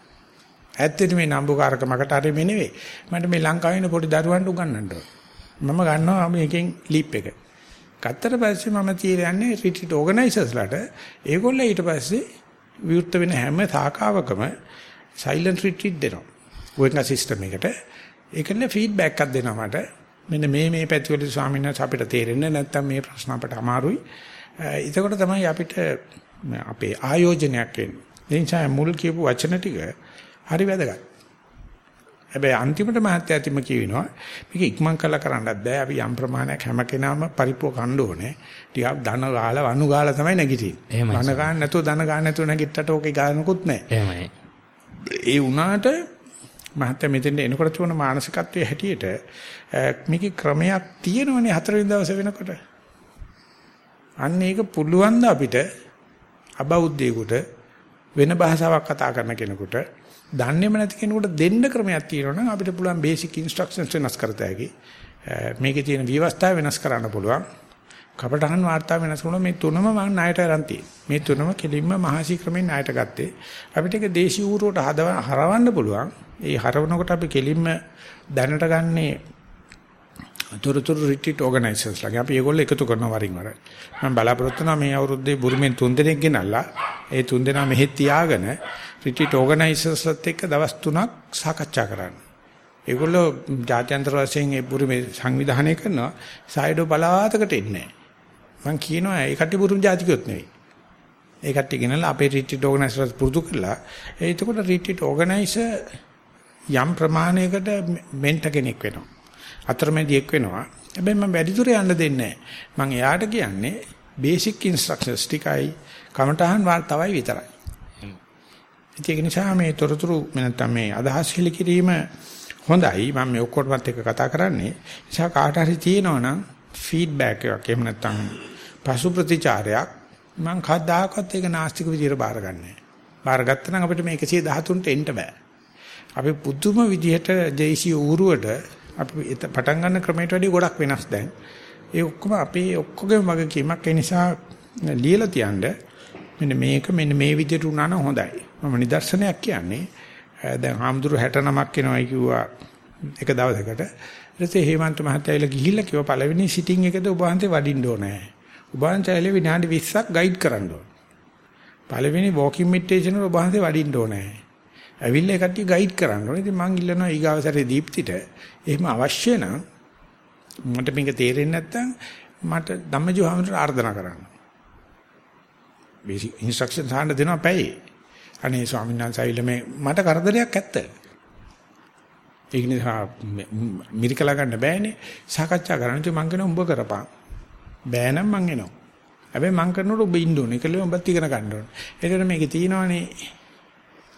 ඈත් වෙන්නේ මේ නම්බුකාරකමකට හරි මේ නෙවෙයි. මට මේ ලංකාවේ ඉන්න පොඩි දරුවන්ට උගන්වන්න ඕන. මම ගන්නවා මේකෙන් ලීප් එක. ගත්තට පස්සේ මම තියන්නේ රිට්‍රීට් ඕගනයිසර්ස්ලාට ඒගොල්ලෝ ඊට පස්සේ විවෘත වෙන හැම තාකාවකම සයිලන්ට් රිට්‍රීට් දෙනවා. වේගන සිස්ටම් එකට. ඒකනේ ෆීඩ්බැක් එකක් දෙනවා මට. මෙන්න මේ මේ පැතිවල ස්වාමීන් වහන්සේ අපිට තේරෙන්නේ නැත්නම් මේ ප්‍රශ්න අපට අමාරුයි. එතකොට තමයි අපිට අපේ ආයෝජනයක් වෙන්නේ. ඒ නිසා මුල් කියපු වචන ටික හරි වැදගත්. හැබැයි අන්තිමට මහත්ය ඇතිම කියනවා මේක ඉක්මන් කළා කරන්නත් බෑ. අපි යම් ප්‍රමාණයක් හැම කෙනාම පරිප්පුව කන්න ඕනේ. ටිකක් ධන ගාලා වනු ගාලා තමයි නැගිටින්නේ. ධන ගන්න නැතුව ධන ගන්න නැතුව නැගිට්ටට ඕකේ ගානකුත් නැහැ. ඒ වුණාට මහත්ය මෙතෙන් එනකොට තියෙන මානසිකත්වයේ හැටියට මේකේ ක්‍රමයක් තියෙනවනේ හතරවෙනි දවසේ වෙනකොට. අන්න ඒක පුළුවන් අපිට අබෞද්ධයෙකුට වෙන භාෂාවක් කතා කරන කෙනෙකුට දන්නේම නැති කෙනෙකුට දෙන්න ක්‍රමයක් තියෙනවා නම් අපිට පුළුවන් බේසික් ඉන්ස්ට්‍රක්ෂන්ස් වෙනස් කරත හැකි. මේකේ තියෙන විවස්ථා වෙනස් කරන්න පුළුවන්. කපටහන් වාර්තා වෙනස් කරනවා මේ තුනම මම ණයට අරන් මේ තුනම කෙලින්ම මහසි ක්‍රමෙන් ණයට ගත්තේ. අපිට ඒක දේශී ඌරුවට හරවන්න පුළුවන්. ඒ හරවනකොට අපි කෙලින්ම දැනට ගන්නේ තොරතුරු රිට්‍රීට් ඕගනයිසර්ස් ලාගේ අපි ඒගොල්ලෝ එකතු කරනවා වරින් වර. මම බලාපොරොත්තු වෙනවා මේ අවුරුද්දේ බුරුමෙන් තුන් දෙනෙක් ගෙනල්ලා ඒ තුන් දෙනා මෙහෙ තියාගෙන රිට්‍රීට් ඕගනයිසර්ස්ලත් එක්ක දවස් තුනක් සාකච්ඡා කරන්න. ඒගොල්ලෝ ජාත්‍යන්තර වශයෙන් ඒ බුරුමේ සංවිධානය කරනවා සයිඩෝ බලාතකට එන්නේ මම කියනවා ඒ කට්ටිය බුරුම් ජාතිකයොත් නෙවෙයි. ඒ කට්ටිය ගෙනල්ලා අපේ රිට්‍රීට් ඕගනයිසර්ස් පුරුදු කරලා එතකොට රිට්‍රීට් ඕගනයිසර් යම් ප්‍රමාණයකට මෙන්ට කෙනෙක් වෙනවා. අතරමැදියෙක් වෙනවා. හැබැයි මම වැඩිදුර යන්න දෙන්නේ නැහැ. මම එයාට කියන්නේ බේසික් ඉන්ස්ට්‍රක්ෂන්ස් ටිකයි කමටහන් වාර්තාවයි විතරයි. ඒක නිසා මේ තොරතුරු නැත්නම් මේ අදහස් හෙලි කිරීම හොඳයි. මම මේ ඔක්කොටමත් එක කතා කරන්නේ. නිසා කාට හරි තියෙනවා නම් ෆීඩ්බැක් එකක් එහෙම නැත්නම් පසු ප්‍රතිචාරයක් මම කවදාකවත් ඒක නාස්තික විදියට බාරගන්නේ නැහැ. බාරගත්තා නම් අපිට මේ 113ට එන්න බෑ. අපි පුදුම විදියට ජේසී ඌරුවට අපි පටන් ගන්න ක්‍රමයට වඩා ගොඩක් වෙනස් දැන්. ඒ ඔක්කොම අපේ ඔක්කොගේම වගකීමක් ඒ නිසා ලියලා තියන්න මෙන්න මේක මෙන්න මේ විදිහට උනා නම් හොඳයි. මම නිදර්ශනයක් කියන්නේ දැන් හාමුදුරු 69ක් එනවයි කිව්වා එක දවසකට. ඊට පස්සේ හේමන්ත මහත්තයයිලා ගිහිල්ලා කිව්වා පළවෙනි සිටින් එකද ඔබ වහන්සේ වඩින්න ඕනේ. ඔබ වහන්සේලා විනාඩි 20ක් ගයිඩ් කරන්න ඕනේ. පළවෙනි වෝකින් මෙඩිටේෂන් වල ඔබ වහන්සේ වඩින්න ඕනේ. ඇවිල්ලා ඒ කට්ටිය ගයිඩ් කරන්න ඕනේ. ඉතින් මං ඉල්ලනවා ඊගාවසරේ දීප්තිට එහෙම අවශ්‍ය නම් මට මේක තේරෙන්නේ නැත්නම් මට ධම්මජෝ හැමෝටම ආර්දනා කරන්න. බේසික් ඉන්ස්ට්‍රක්ෂන්ස් අහන්න දෙනවා පැයි. අනේ ස්වාමීන් වහන්සේ ඇවිල්ලා මේ මට කරදරයක් ඇත්ත. ඒක නිසා මිරිකලා ගන්න බෑනේ. සාකච්ඡා කරන්න ඉතින් මං කියනවා උඹ කරපන්. බෑ නම් මං එනවා. හැබැයි මං කරනකොට ඔබ ඉන්න ඕනේ. ඒකල ඔබත් ඉගෙන ගන්න ඕනේ. ඒකට මේකේ තියෙනවනේ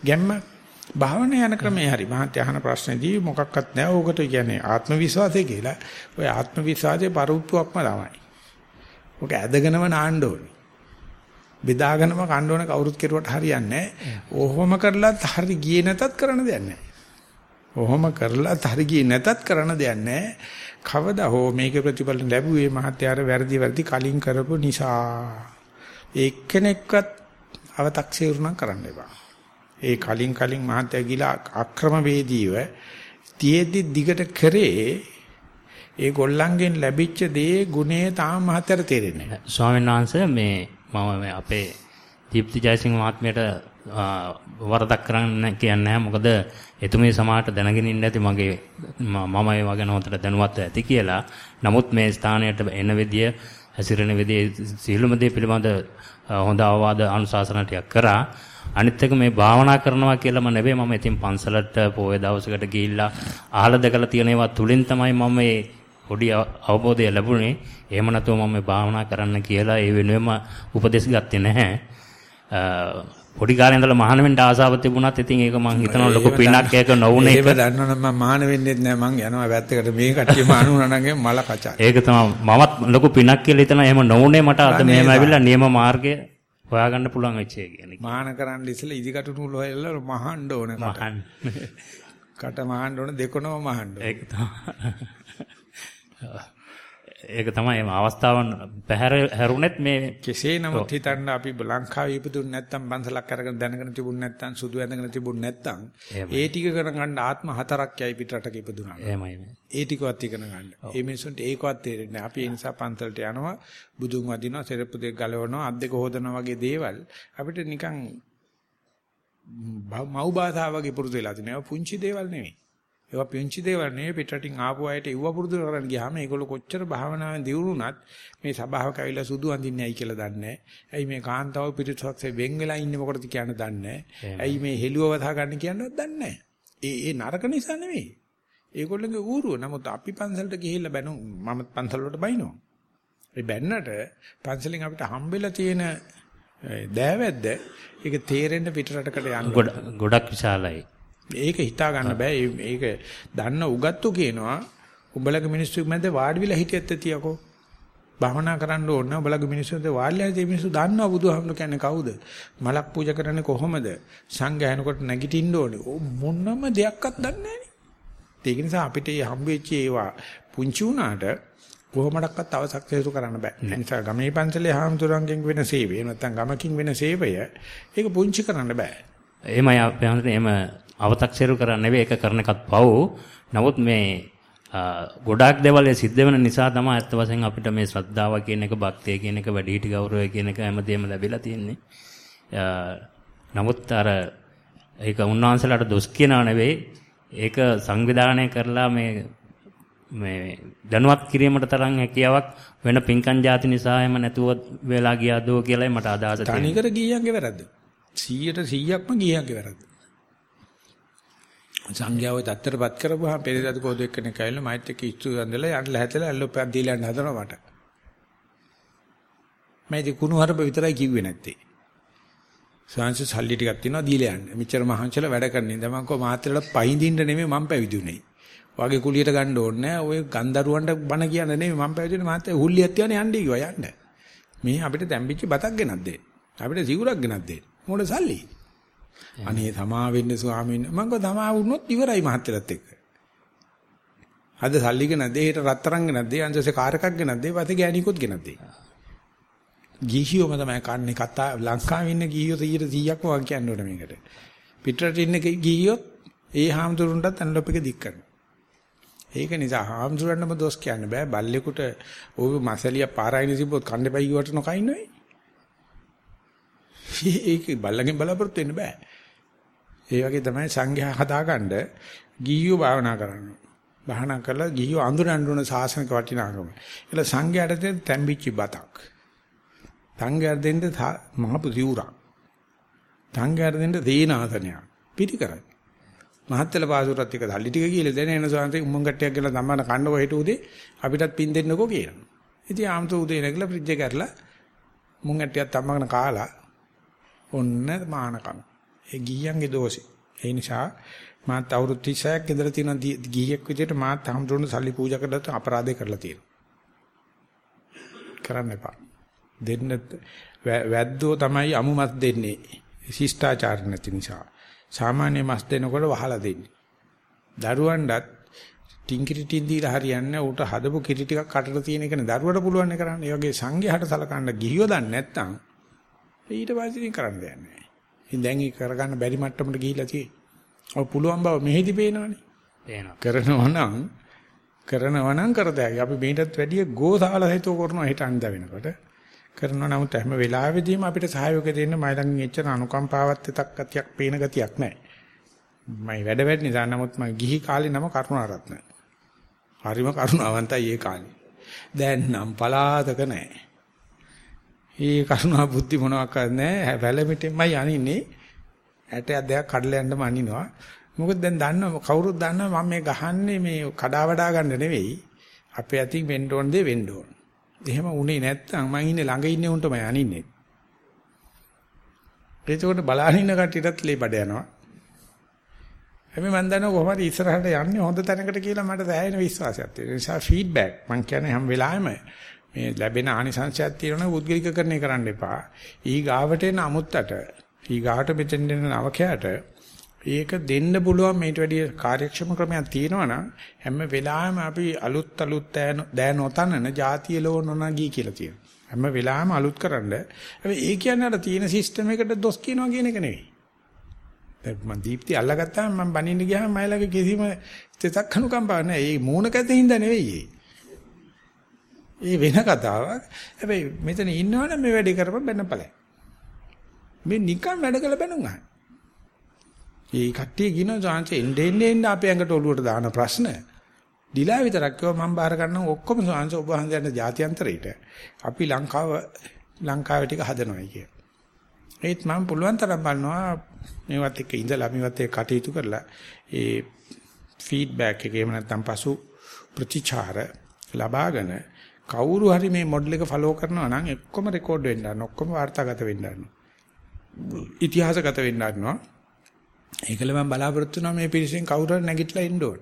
ගැම්ම භාවනා යන ක්‍රමේ හරි මහත්ය අහන ප්‍රශ්නේදී මොකක්වත් නැහැ. ඕකට කියන්නේ ආත්ම විශ්වාසය කියලා. ඔය ආත්ම විශ්වාසයේ පරුප්පුවක්ම තමයි. ඔක ඇදගෙනම නාන්න ඕනේ. බෙදාගෙනම කන්න ඕන කවුරුත් කෙරුවට හරියන්නේ නැහැ. ඔහොම කරලත් හරි ගියේ නැතත් කරන්න දෙයක් නැහැ. ඔහොම කරලත් හරි ගියේ නැතත් කරන්න දෙයක් නැහැ. කවදා හෝ මේකේ ප්‍රතිඵල ලැබුවේ මහත්යාර වැරදි වැරදි කලින් කරපු නිසා. එක්කෙනෙක්වත් අව탁සීරුණම් කරන්න එපා. ඒ කලින් කලින් මහත්ය ගිලා අක්‍රම වේදීව තියේදි දිගට කරේ ඒ ගොල්ලන්ගෙන් ලැබිච්ච දේ ගුණේ තාම මහත්යට තේරෙන්නේ නැහැ. ස්වාමීන් වහන්සේ මේ මම අපේ දීප්ති ජයසිංහ මහත්මයට වරදක් කරන්න කියන්නේ නැහැ. මොකද එතුමිය සමාහට දැනගෙන ඉන්න ඇති මගේ මම ඒ වගේ නෝතට දැනුවත් ඇති කියලා. නමුත් මේ ස්ථානයට එන විදිය හැසිරෙන විදිය සියලුම දේ පිළිබඳ හොඳ අවවාද අනුශාසන ටිකක් කරා. අනිත් එක මේ භාවනා කරනවා කියලාම නෙවෙයි මම ඉතින් පන්සලට පොයේ දවසකට ගිහිල්ලා අහලා දැකලා තියෙන ඒවා තුලින් තමයි මම මේ පොඩි අවබෝධය ලැබුණේ. එහෙම නැතුව මම මේ භාවනා කරන්න කියලා ඒ වෙනුවෙම උපදෙස් ගත්තේ නැහැ. පොඩි කාලේ ඉඳලා මහාන වෙන්න ආසාව තිබුණත් ඉතින් ඒක මං හිතනවා ලොකු පිනක් ඒක නොවුනේ ඒක දන්නවනම් මම මහාන වෙන්නේ නැහැ මං යනවා පැත්තකට මේ කට්ටිය මහාන වුණා නම් මල කචා. ඒක තමයි මමත් ලොකු පිනක් කියලා හිතනවා එහෙම නොවුනේ මට අද මෙහෙම ඇවිල්ලා නියම මාර්ගය හොයාගන්න පුළුවන් වෙච්ච එක කියන්නේ. මහාන කරන්න ඉස්සෙල්ලා ඉදිකට නූල් හොයලා මහන්න ඕනේ. මහන්න. කට මහන්න ඕනේ දෙකොනම මහන්න. ඒක තමයි. ඒක තමයි මේ අවස්ථාවන් පැහැර හැරුණෙත් මේ කෙසේ නමුත් හිතන්න අපි ලංකාවේ ඉපදුන්නේ නැත්තම් බන්සලක් අරගෙන දැනගෙන තිබුණ නැත්තම් සුදු ඇඳගෙන තිබුණ නැත්තම් ඒ ටික කරගන්න ආත්ම හතරක් යයි පිටරටක ඉපදුනා. එහෙමයි. ඒ ටිකවත් ඉගෙන ගන්න. ඒ මිනිසුන්ට ඒකවත් තේරෙන්නේ නැහැ. අපි ඒ නිසා පන්සලට යනවා, බුදුන් වදිනවා, සෙරප්පු දෙක ගලවනවා, අත් දෙක හොදනවා වගේ දේවල් අපිට නිකන් මව් භාෂාව වගේ පුරුදු වෙලා තියෙනවා. පුංචි දේවල් නෙවෙයි. ඒවා පුංචි දේවල් නෙවෙයි පිටරටින් ආපු අයට ඉව පුරුදු කරගෙන ගියාම ඒගොල්ලෝ කොච්චර භාවනාවෙන් දියුණුනත් මේ සබාවක ඇවිල්ලා සුදු අඳින්නේ ඇයි කියලා දන්නේ නැහැ. ඇයි මේ කාන්තාව පිටුසක්සේ වෙන් වෙලා ඉන්නේ මොකටද කියන්න දන්නේ. ඇයි මේ හෙළුව වතා ගන්න කියන්නවත් දන්නේ. ඒ ඒ නරක නිසා නෙවෙයි. ඒගොල්ලන්ගේ ඌරුව. නමුත් අපි පන්සලට ගිහිල්ලා බැනු මම පන්සල වලට බයිනවා. ඒ බැන්නට පන්සලෙන් අපිට හම්බෙලා තියෙන දෑවැද්ද ඒක තේරෙන්න පිටරටකට යන්න ගොඩක් විශාලයි. ඒක හිතා ගන්න බෑ. ඒක දන්න උගත්තු කියනවා උඹලගේ මිනිස්සු මැද වාඩි වෙලා හිටියත් තියකෝ. භවනා කරන්න ඕන උඹලගේ මිනිස්සුන්ට වාඩිලා ඉතින් මිනිස්සු දන්නවා බුදුහාමුදුර කියන්නේ කවුද? මලක් පූජා කරන්නේ කොහොමද? සංඝයානකොට නැගිටින්න ඕනේ. මොනම දෙයක්වත් දන්නේ නැහැ. ඒක නිසා අපිට මේ හම්බෙච්ච ඒවා පුංචි උනාට කොහොමඩක්වත් අවසක්සේසු කරන්න බෑ. ඒ නිසා ගමේ පන්සලේ හාමුදුරන්ගෙන් වෙන සේවය නැත්නම් ගමකින් වෙන සේවය ඒක පුංචි කරන්න බෑ. එහෙමයි අපේ එහෙම අව탁සේරු කරන්න නෙවෙයි ඒක කරන එකත් පව්. නමුත් මේ ගොඩාක් දේවල් සිද්ධ වෙන නිසා තමයි අත්ත වශයෙන් අපිට මේ ශ්‍රද්ධාව කියන එක, භක්තිය කියන එක, වැඩිහිටි ගෞරවය කියන එක හැමදේම ලැබිලා තියෙන්නේ. නමුත් අර ඒක උන්වහන්සේලාට දොස් කියනව නෙවෙයි. ඒක සංවිධානය කරලා මේ මේ දැනුවත් කිරීමට තරම් හැකියාවක් වෙන පින්කම් જાති නිසා එම නැතුව වෙලා ගියාදෝ කියලායි මට අදහස තියෙනවා. තනිකර ගියන්ගේ වැරද්ද. 100ට 100ක්ම ගියන්ගේ වැරද්ද. සංඝයාව තත්තරපත් කරපුවාම පෙරේදත් කෝද එක්කෙනෙක් ඇවිල්ලා මයිත් එක්ක ඉස්සු ඇඳලා යන්න හැතලා ඇල්ලොප්පක් දීලා යන්න හදනවා මට. මම ඉතින් කුණු හරප විතරයි කිව්වේ නැත්තේ. සාංශ සල්ලි ටිකක් තියෙනවා දීලා යන්න. මෙච්චර මහන්සිලා වැඩ කරන්නේ. දැන් මම කෝ මාත්‍රලට පහින්දින්න නෙමෙයි මම පැවිදුනේ. වගේ කුලියට ගන්න ඕනේ නැහැ. ඔය ගන්දරුවන්ට බන කියන්න නෙමෙයි මම පැවිදුනේ මාත්‍රේ හුල්ලියක් තියන්නේ යන්නේ කිව්වා යන්න. මේ අපිට දැම්පිච්ච බතක් ගෙනත් දෙන්න. අපිට සිවුරක් ගෙනත් දෙන්න. මොකද සල්ලි. අනේ තමා වෙන්න ස්වාමීන් මම කව තමා වුණොත් ඉවරයි මහත්තයලත් එක්ක. අද සල්ලි ගෙනත් දෙයි හෙට රත්තරන් ගෙනත් දෙයි අන්සසේ කාර් එකක් ගෙනත් දෙයි පස්සේ ගෑණිකුත් ගෙනත් දෙයි. ගිහියෝම තමයි කන්නේ කතා ලංකාවේ ඉන්න ගිහියෝ 100%ක්ම වාක් කියන්න ඕනේ මේකට. පිටරට ඉන්න ගිහියොත් ඒ හාමුදුරන්ටත් ඇන්ලොප් එක දික් කරනවා. ඒක නිසා හාමුදුරන්ටම දොස් කියන්න බෑ. බල්ලෙකුට ඕක මසලිය පාරායින තිබ්බොත් කන්නේ පයි වට නොකයින්නොයි. [laughs] ඒක බල්ලගෙන් බලාපොරොත්තු වෙන්න බෑ. ඒ වගේ තමයි සංඝයා හදාගන්න ගිහියෝ භාවනා කරන්නේ. භාවනා කරලා ගිහියෝ අඳුරන්න ඕන සාසනික වටිනාකම. ඒල සංඝයාට දෙන්න තැම්බිච්ච බතක්. සංඝයාට දෙන්න මහපු සිවුරක්. සංඝයාට දෙන්න තේනාසනයක්. පිටිකරයි. මහත්තල පාසුරත් එක දල්ලි ටික කියලා දෙන එන සාන්තේ උම්මන් කට්ටියක් ගිහලා ධම්මන කන්නකො හිට උදේ අපිටත් පින් දෙන්නකෝ කියනවා. ඉතින් ආම්තු උදේ නැගලා ෆ්‍රිජ් එක ඇරලා මුං ඇට්ටියක් තම්මගෙන කාලා ඔන්න මානකම්. ඒ ගිහියන්ගේ දෝෂේ. ඒ නිසා මාත් අවුරුදු 36ක් ඉඳලා තියෙන ගිහියෙක් විදිහට මාත් හම්දුරන සල්ලි පූජා කරලා අපරාධය කරලා තියෙනවා. කරන්න එපා. දෙන්න වැද්දෝ තමයි අමුමත් දෙන්නේ. ශිෂ්ටාචාර නැති නිසා. සාමාන්‍ය මස් දෙනකොට වහලා දෙන්නේ. දරුවන්ටත් ටින්කිරි ටින් දීලා හරියන්නේ උට හදපු කිරි ටිකක් කටට තියෙන එකනේ දරුවට පුළුවන් නේ කරන්න. ඒ වගේ සංඝයාට සලකන්න ගිහියෝ දන්නේ නැත්නම් ඊට පස්සේ ඉතින් කරන්න දෙයක් නැහැ. ඉතින් දැන් ඒක කරගන්න බැරි මට්ටමට ගිහිල්ලා තියෙන්නේ. ඔය පුළුවන් බව මෙහෙදි පේනවනේ. පේනවා. කරනවා නම් කරනවා නම් කරදැයි. අපි මේකටත් වැඩිය ගෝසාල හිතව කරනවා හිටන් ද වෙනකොට. කරනවා නමුත් හැම වෙලාවෙදීම අපිට සහයෝගය දෙන්න මයි ළඟින් එච්චර අනුකම්පාවක් තක් ගතියක් පේන ගතියක් නැහැ. මයි වැඩ වැඩ නිසා නමුත් මම ගිහි කාලේ නම කරුණාරත්න. හරිම කරුණාවන්තයි ඒ කාලේ. දැන් නම් පලාතක නැහැ. ඒ කරුණා බුද්ධි මොනවක් නැහැ. වැලමිටෙන්මයි අනින්නේ. ඇටයක් දෙයක් කඩලා යන්නම අනිනවා. මොකද දැන් දන්නව කවුරුත් දන්නව මම මේ ගහන්නේ මේ කඩා වඩා ගන්න නෙවෙයි. අපේ අතින් වෙන්න ඕන දේ වෙන්න ඕන. එහෙම උනේ නැත්තම් මං ඉන්නේ ළඟ ඉන්නේ උන්ට මම අනින්නේ. ඒකෝට බලන ඉන්න කට්ටියටත් ලේ බඩ යනවා. හැබැයි මම දන්නවා කොහොමද ඉස්සරහට යන්නේ හොඳ තැනකට කියලා මට දැනෙන විශ්වාසයක් තියෙනවා. ඒ නිසා ෆීඩ්බැක් මං කියන්නේ හැම වෙලාවෙම මේ ලැබෙන ආනිසංශයක් තියෙනවා උද්ගලිකකරණය කරන්න එපා. ඊ ගාවට එන අමුත්තට ඊ ගාවට මෙතෙන් එන නවකයට ඒක දෙන්න පුළුවන් මේට වැඩිය කාර්යක්ෂම ක්‍රමයක් තියෙනවා නම් හැම වෙලාවෙම අපි අලුත් අලුත් දෑ නොතනන ಜಾතිය ලෝ නොනගී කියලා තියෙනවා. හැම වෙලාවෙම අලුත් කරන්න. හැබැයි ඒ කියන්නේ අර තියෙන සිස්ටම් එකට දොස් කියනවා කියන එක නෙවෙයි. දැන් මම දීප්ති අල්ලගත්තාම මම බනින්න ගියාම මයිලගේ කිසිම තෙතක් අනුකම්පාවක් නැහැ. ඒ මූණ කැතින්ද නෙවෙයි. ඒ වෙන කතාවක්. හැබැයි මෙතන ඉන්නවනම් මේ වැඩේ කරපන් බැනපලයි. මේ නිකන් වැඩ කළ බැනුම් අහන්න. ඒ කට්ටිය කියන සාංශ එන්නේ එන්නේ අපේ ඇඟට ඔලුවට දාන ප්‍රශ්න. දිලා විතරක් කිව්වා මම බාර ගන්නම් ඔක්කොම සාංශ ඔබ හන්දයන්ට ජාත්‍යන්තරයට. අපි ලංකාව ලංකාවේ ටික හදනවායි කිය. ඒත් මම පුළුවන් තරම් බලනවා මේවත් එක්ක ඉඳලා මේවත් එක්ක කටයුතු කරලා ඒ ෆීඩ්බැක් එක එහෙම නැත්නම් පසු ප්‍රතිචාර ලබාගෙන කවුරු හරි මේ මොඩල් එක ෆලෝ කරනවා නම් ඔක්කොම රෙකෝඩ් වෙන්න ගන්න ඔක්කොම වාර්තාගත වෙන්න ගන්න. ඉතිහාසගත වෙන්න ගන්නවා. ඒකල මම බලාපොරොත්තු වෙනවා මේ පිරිසෙන් කවුරු හරි නැගිටලා ඉන්න ඕන.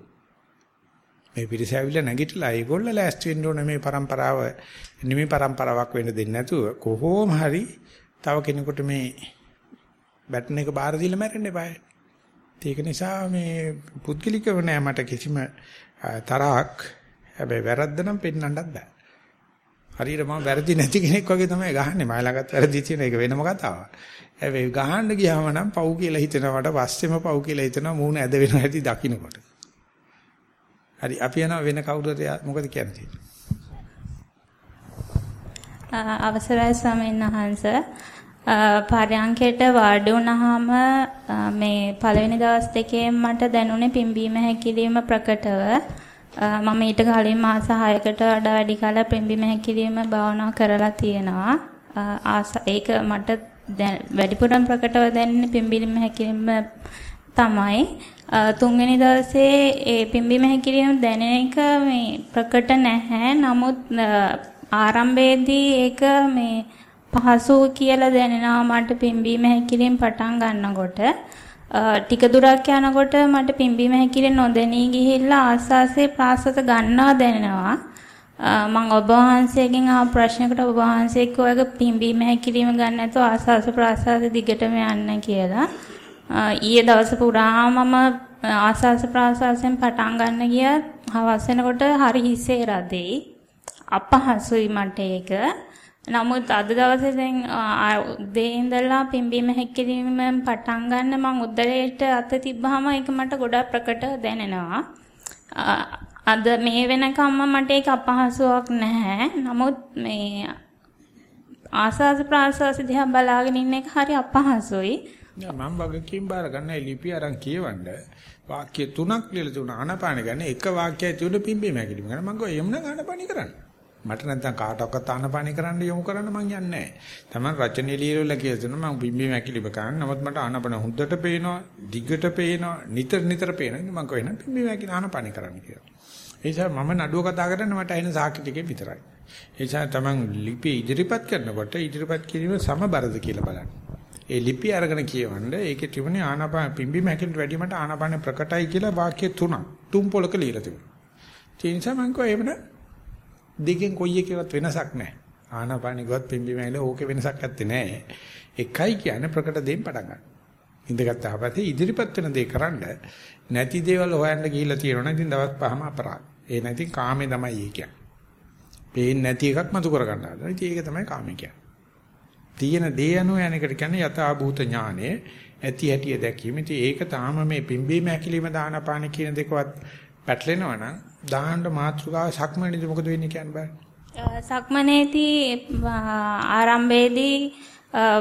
මේ පිරිස ඇවිල්ලා නැගිටලා ඒගොල්ල ලෑස්ති වෙන්න ඕන මේ પરම්පරාව. නිමි પરම්පරාවක් වෙන්න දෙන්නේ නැතුව කොහොම හරි තව කෙනෙකුට මේ බැටන් එක බාර දීලා මැරෙන්න එපා. ඒක නිසා මේ පුද්ගලිකව නෑ මට කිසිම තරහක්. හැබැයි වැරද්ද නම් පෙන්වන්නත් බෑ. හරියට මම වැරදි නැති කෙනෙක් වගේ තමයි ගහන්නේ. මම ළඟත් වැරදි තියෙන එක වෙනම කතාවක්. හැබැයි ගහන්න ගියාම නම් පව් කියලා හිතනවට පස්සෙම පව් කියලා හිතනවා මූණ ඇද වෙන හැටි දකින්නකොට. හරි අපි යනවා වෙන කවුරුද මොකද කියන්නේ? අවසරයි ස්වාමීන් වහන්සේ පරයන්කේට වාඩි වුණාම මේ පළවෙනි දවස් දෙකේ මට දැනුනේ පිම්බීම හැකිලිම ප්‍රකටව මම ඊට කලින් මාස 6කට වඩා වැඩි කාලයක් පිම්බීම හැකිලිම භාවනා කරලා තියෙනවා. ඒක මට වැඩිපුරම ප්‍රකටව දැනෙන්නේ පිම්බීම හැකිලිම තමයි. තුන්වෙනි දවසේ ඒ පිම්බීම හැකිලිම දැනෙන එක මේ ප්‍රකට නැහැ. නමුත් ආරම්භයේදී ඒක මේ පහසු කියලා දැනෙනවා මට පිම්බීම හැකිලින් පටන් ගන්නකොට. ටික දුරක් යනකොට මට පිම්බීම හැකිලින් නොදැනී ගිහිල්ලා ආස්වාසේ ප්‍රාසස ගන්නවා දැනෙනවා. මම ඔබ වහන්සේගෙන් ආ ප්‍රශ්නකට ඔබ වහන්සේ කිව්වා පිම්බීම හැකිලිම ගන්න නැතුව ආස්වාස ප්‍රාසස දිගටම යන්න කියලා. ඊයේ දවස පුරාම මම ආස්වාස ප්‍රාසසෙන් පටන් ගන්න ගියා හවස වෙනකොට හරි හිසේ රදෙයි අපහසුයි මට ඒක. නමුත් අද දවසේ දැන් උදේ ඉඳලා පිම්බීම හැකිලිමෙන් පටන් ගන්න මම උදේට අත තිබ්බහම ඒක මට ගොඩක් ප්‍රකට දැනෙනවා. අද මේ වෙනකම්ම මට ඒක අපහසුාවක් නැහැ. නමුත් මේ ආසාස ප්‍රාසාස දිහා බලාගෙන ඉන්න එක හරි අපහසුයි. මම වගකීම් බාර ගන්න ලිපි අරන් කියවන්න වාක්‍ය තුනක් ලියලා තුන ආනපාන ගන්න එක වාක්‍යය තුන පිම්බීම හැකිලිම ගන්න මම ගෝ එමුනම් ආනපානි කරන්න. මට නැත්තම් කාටවත් ආනපානි කරන්න යොමු කරන්න මං යන්නේ නැහැ. Taman රචනයේ ලියලා කියලා දෙනවා මම බිම්බි මැකිලිබ කරන්න. නමුත් මට ආනපන හුද්දට පේනවා, දිගට පේනවා, නිතර නිතර පේනවා. ඉතින් මං කොහෙන්ද බිම්බි මැකිලි ආනපානි කරන්න කියලා. ඒ නිසා මම නඩුව කතා කරන්නේ මට ඇහෙන සාක්ෂි ටිකේ විතරයි. ඒ නිසා Taman ලිපි ඉදිරිපත් කරනකොට ඉදිරිපත් කිරීම සමබරද කියලා බලන්න. ඒ ලිපි අරගෙන කියවන්න ඒකේ තිබුණේ ආනාපාන පිම්බි මැකිලිට වැඩි මට ආනාපාන ප්‍රකටයි කියලා වාක්‍ය තුනක් තුන් පොලක ලියලා තිබුණා. ඒ නිසා මං කිව්වා එහෙම දෙකෙන් කොයි එකකවත් වෙනසක් නැහැ. ආනාපානි ගොත් පිම්බීම ඇවිල්ලා ඕකේ වෙනසක් නැත්තේ නෑ. එකයි කියන්නේ ප්‍රකට දෙයින් පටන් ගන්න. ඉඳගත්තා පස්සේ ඉදිරිපත් වෙන දේ කරන්න නැති දේවල් හොයන්න ගිහිල්ලා තියෙනවා ඉතින් දවස් පහම අපරාධ. ඒ නැති කාමේ තමයි ඒ කියන්නේ. පේන්නේ නැති එකක් මතු කර ගන්න හදනවා. ඉතින් ඒක තමයි කාමේ කියන්නේ. තියෙන දේ අනුව යන එකට කියන්නේ යථා භූත ඥානය ඇති හැටිය දැකීම. ඉතින් ඒක තාම මේ පිම්බීම ඇකිලිම දානපාන කියන දෙකවත් පැටලෙනවා නම් දාහන්න මාත්‍රකාව සක්මනේදී මොකද වෙන්නේ කියන්න බෑ. සක්මනේදී ආරම්භයේදී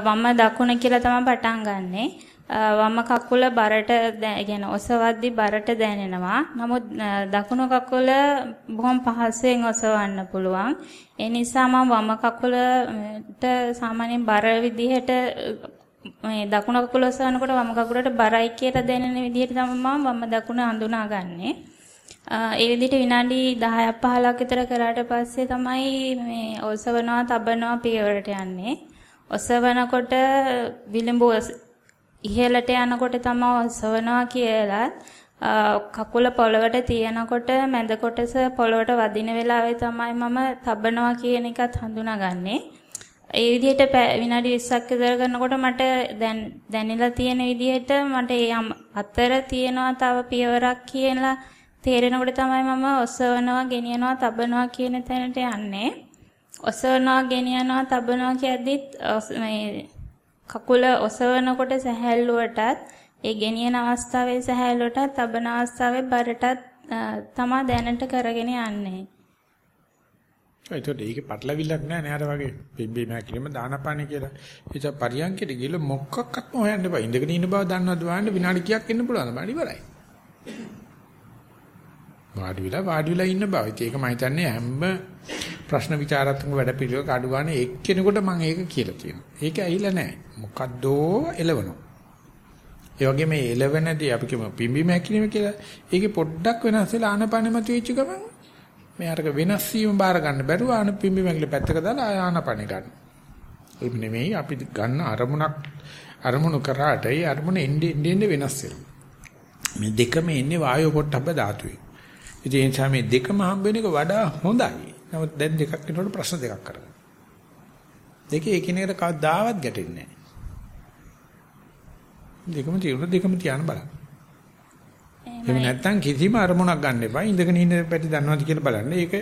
වම දකුණ කියලා තමයි පටන් ගන්නෙ. වම කකුල බරට يعني ඔසවද්දි බරට දැනෙනවා. නමුත් දකුණු කකුල බොහොම පහසුවෙන් ඔසවන්න පුළුවන්. ඒ නිසා මම වම කකුලට සාමාන්‍යයෙන් බර විදිහට මේ දකුණු කකුල ඔසවනකොට වම කකුලට බරයි කියලා දැනෙන විදිහට තමයි මම වම දකුණ හඳුනාගන්නේ. ඒ විදිහට විනාඩි 10ක් 15ක් විතර කරාට පස්සේ තමයි මේ ඔසවනවා තබනවා පියවරට යන්නේ. ඔසවනකොට විලම්බු ඉහළට යනකොට තමයි ඔසවනවා කියලා කකුල පොළවට තියනකොට මැද කොටස පොළවට වදින වෙලාවේ තමයි මම තබනවා කියන එකත් හඳුනාගන්නේ. ඒ විදිහට විනාඩි 20ක් විතර කරනකොට මට දැන් දැනෙලා තියෙන විදිහට මට අතර තියෙනවා තව පියවරක් කියලා තේරෙනකොට තමයි මම ඔසවනවා, ගෙනියනවා, තබනවා කියන තැනට යන්නේ. ඔසවනවා, ගෙනියනවා, තබනවා කියද්දිත් මේ කකුල ඔසවනකොට සැහැල්ලුවටත්, ඒ ගෙනියන අවස්ථාවේ සැහැල්ලුවටත්, තබන අවස්ථාවේ බරටත් තමා දැනට කරගෙන යන්නේ. ඒතකොට ඒකේ පටලවිල්ලක් නැහැ නේ අර වගේ පිම්බීම හැකිලිම දානපාන කියලා. ඒක පරියන්කෙට ගිහලා මොකක්වත්ම හොයන්න බෑ. ඉඳගෙන ඉන්න බව දන්නවද බලන්න විනාඩි කීයක් ඉන්න පුළුවන්ද? බඩ ඉවරයි. වාඩි වෙලා වාඩි වෙලා ඉන්න බව. ඒක මම හිතන්නේ හැම ප්‍රශ්න විචාරාත්මක වැඩ පිළිවෙලක අඩු ගන්න එක්කෙනෙකුට මම ඒක කියලා තියෙනවා. ඒක ඇහිලා නැහැ. මොකද්දෝ එලවනවා. ඒ වගේ මේ එලවෙනදී අපි කියමු පිම්බීම හැකිලිම කියලා. ඒකේ පොඩ්ඩක් වෙනස් වෙලා ආනපනෙ මත වෙච්ච ගමන් මේ අරක වෙනස් වීම බාර ගන්න බැරුව ආන පිම්බීම හැකිලි පැත්තක දාලා ආනපනෙ ගන්න. ඒක නෙමෙයි අපි ගන්න අරමුණක් අරමුණු කරාට ඒ අරමුණ එන්නේ එන්නේ වෙනස් වෙනවා. මේ දෙකම එන්නේ වායෝ පොට්ටබ්බ ධාතුවේ. ඉතින් ඒ නිසා මේ දෙකම හම්බ වෙන එක වඩා හොඳයි. නමුත් දැන් දෙකක් වෙනකොට ප්‍රශ්න දෙකක් කරගන්න. දෙකේ එකිනෙකට කවදාවත් ගැටෙන්නේ නැහැ. දෙකම තියෙන දෙකම තියාන බලන්න. එහෙම නැත්නම් කිසිම අරමුණක් ගන්න එපා. ඉඳගෙන ඉන්න පැටි දන්නවද කියලා බලන්න. ඒක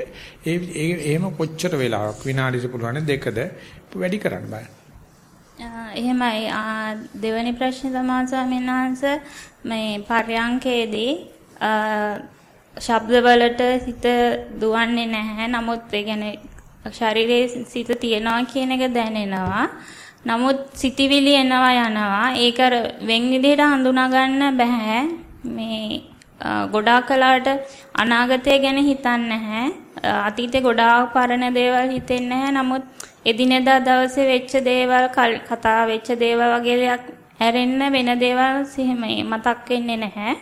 ඒ එහෙම කොච්චර වෙලාවක් විනාඩිද පුළුවන් දෙකද වැඩි කරන්න බලන්න. එහෙමයි දෙවැනි ප්‍රශ්නේ තමයි ස්වාමීන් වහන්සේ මේ පර්යංකේදී ශබ්දවලට සිත දුවන්නේ නැහැ. නමුත් ඒ කියන්නේ ශරීරයේ සිත තියනවා කියන එක දැනෙනවා. නමුත් සිතිවිලි එනවා යනවා. ඒක අර වෙන් විදිහට හඳුනා ගන්න බෑ. මේ ගොඩාක් කලාට අනාගතය ගැන හිතන්නේ නැහැ. අතීතේ ගොඩාක් පරණ දේවල් හිතෙන්නේ නැහැ. නමුත් එදිනෙදා දවසේ වෙච්ච දේවල් කතා වෙච්ච දේවල් වගේ දෙයක් ඇරෙන්න වෙන දේවල් සිහිමයි මතක් වෙන්නේ නැහැ.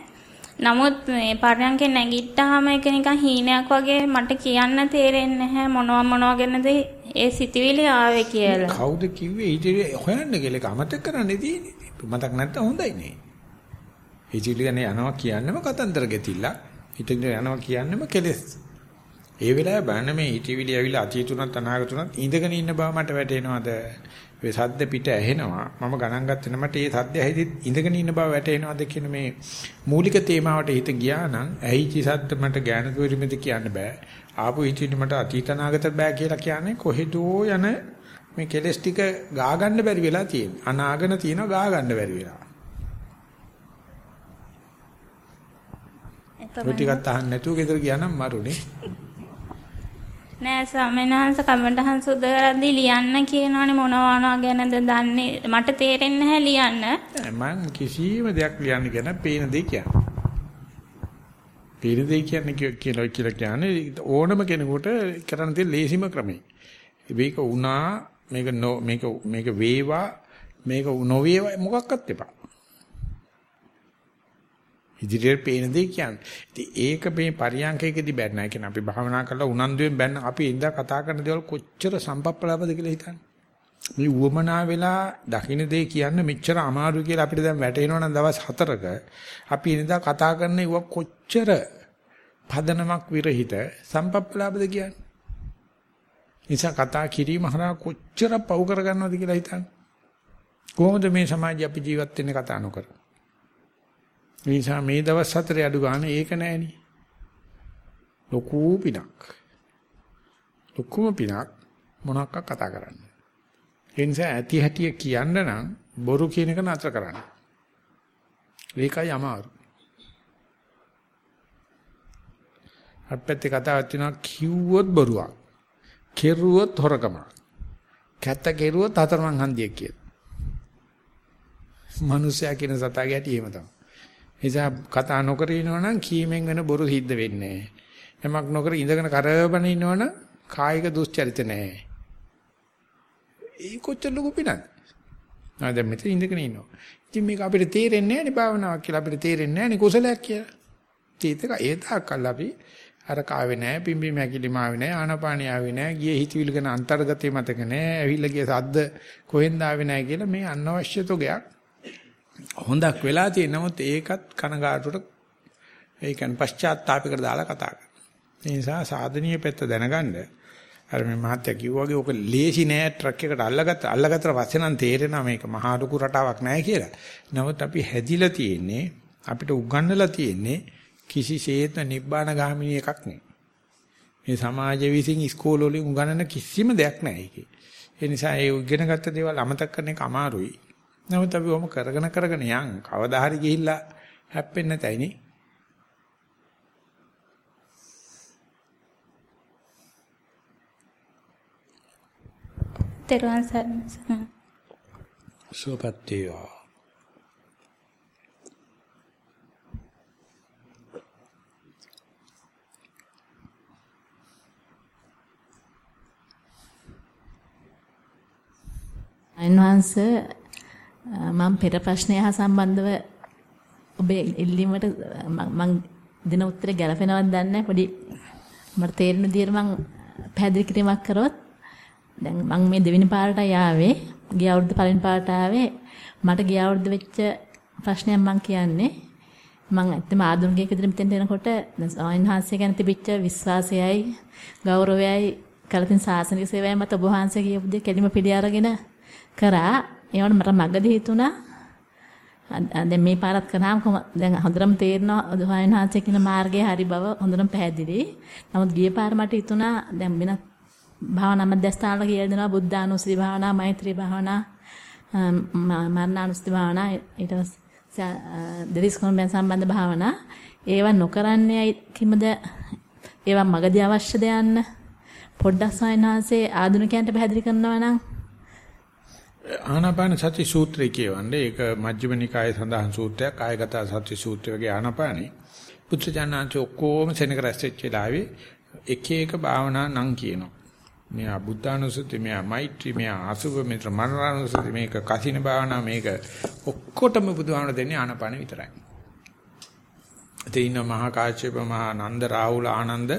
නමුත් මේ පරයන්කේ නැගිට්ටාම ඒක නිකන් හීනයක් වගේ මට කියන්න තේරෙන්නේ නැහැ මොනවා මොනවා ගැනද ඒ සිතුවිලි ආවේ කියලා. කවුද කිව්වේ ඉතින් හොයන්න කියලා ඒක අමතක කරන්න තියෙන්නේ. මතක් නැත්තම් හොඳයි නේ. හිතවිලි ගැන යනවා කියන්නම කතන්දර ගෙතිලා හිතගෙන යනවා කියන්නම කෙලස්. ඒ වෙලාවේ බලන්න මේ හිතවිලි ඇවිල්ලා අතීතුණත් අනාගතුණත් ඉඳගෙන ඉන්න බව මට වැටෙනවද? ඒ සද්ද පිට ඇහෙනවා. මම ගණන් ගත්තේ මට ඒ සද්ද ඇහිදිත් ඉඳගෙන ඉන්න බව වැටෙනවද කියන මේ මූලික තේමාවට හිත ගියා නම් ඇහිචි සද්ද මට ඥාන කෝරිමෙද කියන්න බෑ. ආපු හිතවිලි මට අතීත අනාගත බෑ කියලා කියන්නේ කොහෙදෝ යන මේ කෙලස් ටික ගා ගන්න බැරි වෙලා තියෙනවා. අනාගන තියෙනවා ගා ගන්න බැරි වෙලා. ඔය ටිකත් අහන්න නැතුව ගෙදර ගියා නම් මරුනේ. නෑ ස්වාමීනාංශ කමඩහන් සුද්ධ කරද්දී ලියන්න කියනවනේ මොනවා මොනවා ගැනද දන්නේ මට තේරෙන්නේ නැහැ ලියන්න. මම කිසිම දෙයක් ලියන්න කියන පේන දෙයක් කියන්නේ. පේන දෙයක් කියන්නේ කියලා කියලා කියන්නේ ඕනම කෙනෙකුට කරන්න තියෙන ලේසිම ක්‍රමය. මේක වුණා මේක මේක මේක වේවා මේක නොවේවා මොකක්වත් එපා. ඉදිරියට පේන දේ කියන්නේ. ඉතින් ඒක මේ පරියන්කයකදී බැන්න. ඒ කියන්නේ අපි භාවනා කරලා උනන්දුවෙන් බැන්න අපි ඉඳලා කතා කරන දේවල් කොච්චර සම්පප්පලාපද කියලා හිතන්නේ. මේ උවමනා වෙලා දකින්න දේ කියන්න මෙච්චර අමාරු කියලා අපිට දැන් වැටෙනවා නම් දවස් 4ක අපි ඉඳලා කතා කරන ඉව කොච්චර පදනමක් විරහිත සම්පප්පලාපද කියන්නේ. නිසා කතා කිරීම හරහා කොච්චර පව් කරගන්නවද කියලා හිතන්න. කොහොමද මේ සමාජය අපි ජීවත් වෙන්නේ කතා නොකර? ඒ නිසා මේ දවස් හතරේ අඩු ගන්න ඒක නෑනේ. ලොකු පිනක්. ලොකුම පිනක් මොනක්ක කතා කරන්න. ඒ නිසා ඇති හැටිය කියන්න නම් බොරු කියන එක නතර කරන්න. ඒකයි අමාරු. අපැත්තේ කතාවක් තියෙනවා කිව්වොත් බොරුවක්. කෙරුවොත් හොරකමක්. කැත කෙරුවොත් හතරමං හන්දියක් කියන. මිනිසයා කියන සතාගේ හැටි එහෙම තමයි. නිසා කතා නොකර ඉනවනම් කීමෙන් වෙන බොරු සිද්ධ වෙන්නේ නැහැ. යමක් නොකර ඉඳගෙන කරබන ඉනවනම් කායික දුස්චරිත නැහැ. ඒ කොච්චර ලොකු පිනක්ද? ආ දැන් මෙතන ඉඳගෙන ඉන්නවා. ඉතින් මේක අපිට තේරෙන්නේ නැහැ නේ භාවනාවක් කියලා අපිට තේරෙන්නේ නැහැ නේ කුසලයක් කියලා. ඒක ඒ තාක්කල් අපි අර කාවේ නැහැ පිම්බි මැකිලිම ආවේ නැහැ ආනපානිය ආවේ නැහැ ගියේ හිතවිලි ගැන අන්තර්ගතය මතක නැහැ ඇවිල්ලා ගිය සද්ද කොහෙන්ද ආවේ නැහැ කියලා මේ අනවශ්‍ය තොගයක් හොඳක් වෙලා තියෙන නමුත් ඒකත් කනගාටුවට ඒ කියන්නේ පශ්චාත්තාපයකට දාලා කතා කරනවා. ඒ නිසා සාධනීය පැත්ත දැනගන්න අර මේ මහත්තයා කිව්වා වගේ ඔක ලේසි නෑ ට්‍රක් එකට අල්ලගත්ත අල්ලගත්තට පස්සේ නම් තේරෙනවා මේක මහා ලොකු රටාවක් නෑ කියලා. නමුත් අපි හැදිලා තියෙන්නේ අපිට උගන්වලා තියෙන්නේ කිසිසේත් නිබ්බාන ගාමිනී එකක් නෙවෙයි. මේ සමාජ විසින් ඉස්කෝල වලින් උගන්වන කිසිම දෙයක් නෑ ඒකේ. ඒ නිසා ඒ ඉගෙන ගත්ත දේවල් අමතක කරන එක අමාරුයි. නමුත් අපි ඔහොම කරගෙන කරගෙන යන් කවදා හරි ගිහිල්ලා හැප්පෙන්නේ නැතයිනේ. තෙරුවන් සරණයි. සුවපත්තියෝ. අන්වංශ මම පෙර ප්‍රශ්නය හා සම්බන්ධව ඔබේ ඉල්ලීමට මම දෙන උත්තරේ ගැලපෙනවද දන්නේ පොඩි මට තේරෙන විදිහට මම පැහැදිලි කිරීමක් කරොත් දැන් මම මේ දෙවෙනි පාරටයි ආවේ ගිය අවුරුද්ද පළවෙනි පාරට ආවේ. මට ගිය අවුරුද්ද වෙච්ච ප්‍රශ්නයක් මම කියන්නේ. මම ඇත්තම ආධුනිකයෙක් විදිහට මෙතෙන්ට එනකොට ස්වාමීන් වහන්සේ ගැන තිබිච්ච විශ්වාසයයි ගෞරවයයි කලතින් සාසනික සේවයයි මත ඔබ වහන්සේ කියපු දේ කෙලිම පිළි අරගෙන කරා. ඒවට මට මගදී හිතුණා. දැන් මේ පාරත් කරාම දැන් හොඳටම තේරෙනවා ස්වාමීන් වහන්සේ කියන මාර්ගයේ හරි බව හොඳටම පැහැදිලි. නමුත් ගිය පාර මට හිතුණා දැන් වෙනත් භාවනා මධ්‍යස්ථානවල කියලා දෙනවා බුද්ධානුස්සති භාවනා, මෛත්‍රී භාවනා, මරණානුස්සති භාවනා ඊට පස්සේ දෙවිස් කොම්බෙන් සම්බන්ධ භාවනා. ඒවා නොකරන්නේ කිමද? ඒවා මගදී අවශ්‍යද යන්න. පොඩ්ඩක් සයන්හන්සේ ආධුනිකයන්ට පැහැදිලි කරනවා නම් ආනාපාන සති සූත්‍රය කියවන්නේ ඒක මජ්ක්‍ධිම නිකායේ සඳහන් සූත්‍රයක් කායගත සති සූත්‍රය වගේ ආනාපානයි පුත්‍රජානන්ත ඔක්කොම සෙනක රැස්වෙච්ච වෙලාවේ එක එක භාවනා නම් කියනවා. මෙයා බුද්ධානුසති මෙයා මෛත්‍රී මෙයා අසුභ මිත්‍ර මරණානුසති මේක කසින භාවනා මේක ඔක්කොටම බුදුහාමර දෙන්නේ ආනාපාන විතරයි. එතන මහා කාශ්‍යප මහා නන්ද රාහුල ආනන්ද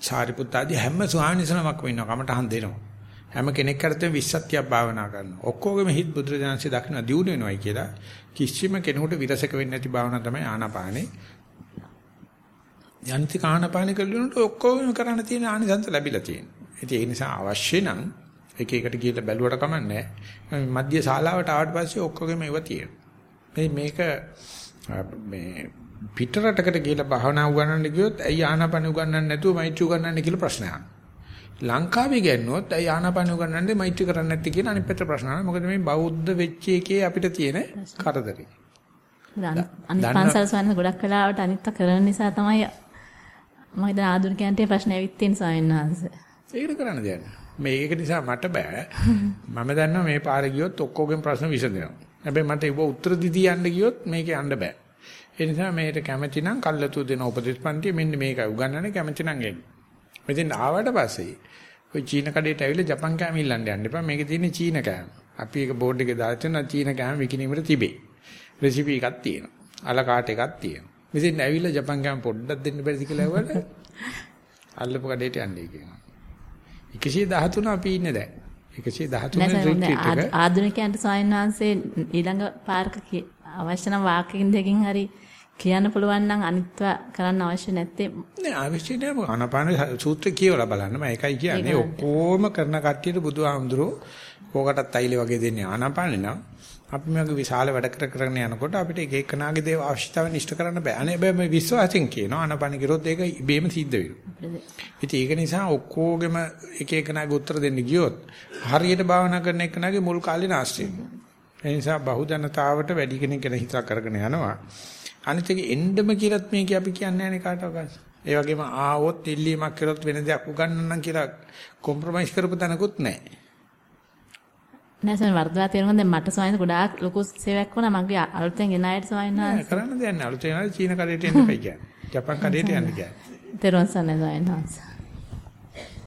සාරිපුත් ආදී හැම ස්වාමීන් ඉන්නවා. කමටහන් දෙනවා. හැම කෙනෙක් කරතේ විස්සත්තියක් භාවනා කරනවා. ඔක්කොගෙම හිත බුදුරජාන්සේ දකින්න දියුණු වෙනවයි කියලා කිසිම කෙනෙකුට විරසක වෙන්නේ නැති භාවනා තමයි ආනාපානේ. යන්ති කාණපාන කළුනට ඔක්කොම කරන්න තියෙන ආනිසංස ලැබිලා තියෙනවා. ඉතින් ඒ නිසා අවශ්‍ය නම් එක එකට ගිහලා බැලුවට කමන්නේ මධ්‍ය ශාලාවට ආවට පස්සේ ඔක්කොගෙම ඒව තියෙනවා. මේ මේක මේ පිටරටකට ගිහලා භාවනා උගන්වන්න ගියොත් ඇයි ආනාපාන උගන්වන්නේ නැතුව මෛත්‍රී උගන්වන්නේ කියලා ප්‍රශ්නයක්. ලංකාවේ ගන්නොත් ඇයි ආනාපාන උගන්වන්නේ මෛත්‍රී කරන්නේ නැත්තේ කියන අනිත් පැත්ත ප්‍රශ්න අහනවා. මොකද මේ බෞද්ධ වෙච්ච එකේ අපිට තියෙන කරදරේ. අනිත් පන්සල් සවන්න ගොඩක් වෙලාවට අනිත් කරන නිසා තමයි මම හිතන ආධුනිකයන්ට ප්‍රශ්න ඇවිත් තියෙන ස්වාමීන් වහන්සේ. ඒකට කරන්න දෙයක් මේක නිසා මට බෑ. [laughs] මම දන්නවා මේ පාරේ ගියොත් ඔක්කොගෙන් ප්‍රශ්න විසඳෙනවා. හැබැයි මට ඒක උත්තර දිදී යන්න ගියොත් මේකේ යන්න බෑ. ඒ නිසා මේකට කැමැති නම් කල්ලාතු දෙන උපදේශ පන්තිය මෙන්න මේකයි උගන්වන්නේ කැමැති නම් එන්න. මෙතෙන් ආවට පස්සේ ඔය චීන කඩේට ඇවිල්ලා ජපන් කෑම ඉල්ලන්න යන්න එපා. මේකේ තියෙන්නේ චීන කෑම. අපි ඒක බෝඩ් එකේ දාලා තියෙනවා චීන කෑම විකිනීමට තිබේ. රෙසිපි එකක් තියෙනවා. අල කාට් එකක් තියෙනවා. මෙතෙන් ඇවිල්ලා ජපන් කෑම පොඩ්ඩක් දෙන්න බැරිද කියලා ඇහුවට අල්ලපු කඩේට යන්නේ කියනවා. 113 අපි ඉන්නේ දැන්. 113 රිට්‍රීට් එක ආධුනිකයන්ට ස්වාමීන් වහන්සේ ඊළඟ පාර්ක අවශ්‍ය නම් වාක්‍යකින් දෙකකින් හරි කියන්න පුළුවන් නම් අනිත්ව කරන්න අවශ්‍ය නැත්තේ නෑ අවශ්‍ය නෑ ආනාපාන සූත්‍රය කියවලා බලන්න මම ඒකයි කියන්නේ ඔක්කොම කරන කට්ටියට බුදුහාමුදුරෝ කෝකටත් තයිලේ වගේ දෙන්නේ ආනාපානේ නම් අපි මේක විශාල වැඩ කර කරගෙන යනකොට අපිට එක එකනාගේ දේව අවශ්‍යතාවය ඉෂ්ට කරන්න බෑ. අනේ බෑ මේ විශ්වාසයෙන් කියනවා ආනාපාන කිරොත් ඒක ඉබේම සිද්ධ වෙනවා. ඒක නිසා ඔක්කොගෙම එක එකනාගේ උත්තර දෙන්න ගියොත් හරියට භාවනා කරන එකනාගේ මුල් කාලේ නාස්ති වෙනවා. ඒ නිසා බහු ජනතාවට වැඩි කෙනෙක් ගැන හිතා කරගෙන යනවා. අනිත් එක එන්නම කියලාත් මේක අපි කියන්නේ නැහැ කාටවත්. ඒ වගේම ආවොත් ඉල්ලීමක් කරොත් වෙන දෙයක් උගන්නන්නම් කියලා කොම්ප්‍රොමයිස් කරපු තැනකුත් නැහැ. නෑ සමහර වර්ධවා තේරුම් දැන් මට සොයන ගොඩාක් ලොකු සේවයක් වුණා මගේ අලුතෙන් එන අයට සොයන්න කරන්න දෙයක් නෑ අලුතෙන් එන චීන කඩේට එන්න එපා කියන්නේ. ජපන් කඩේට යන්න කියන්නේ. තේරුම් සන්නේ සොයන්න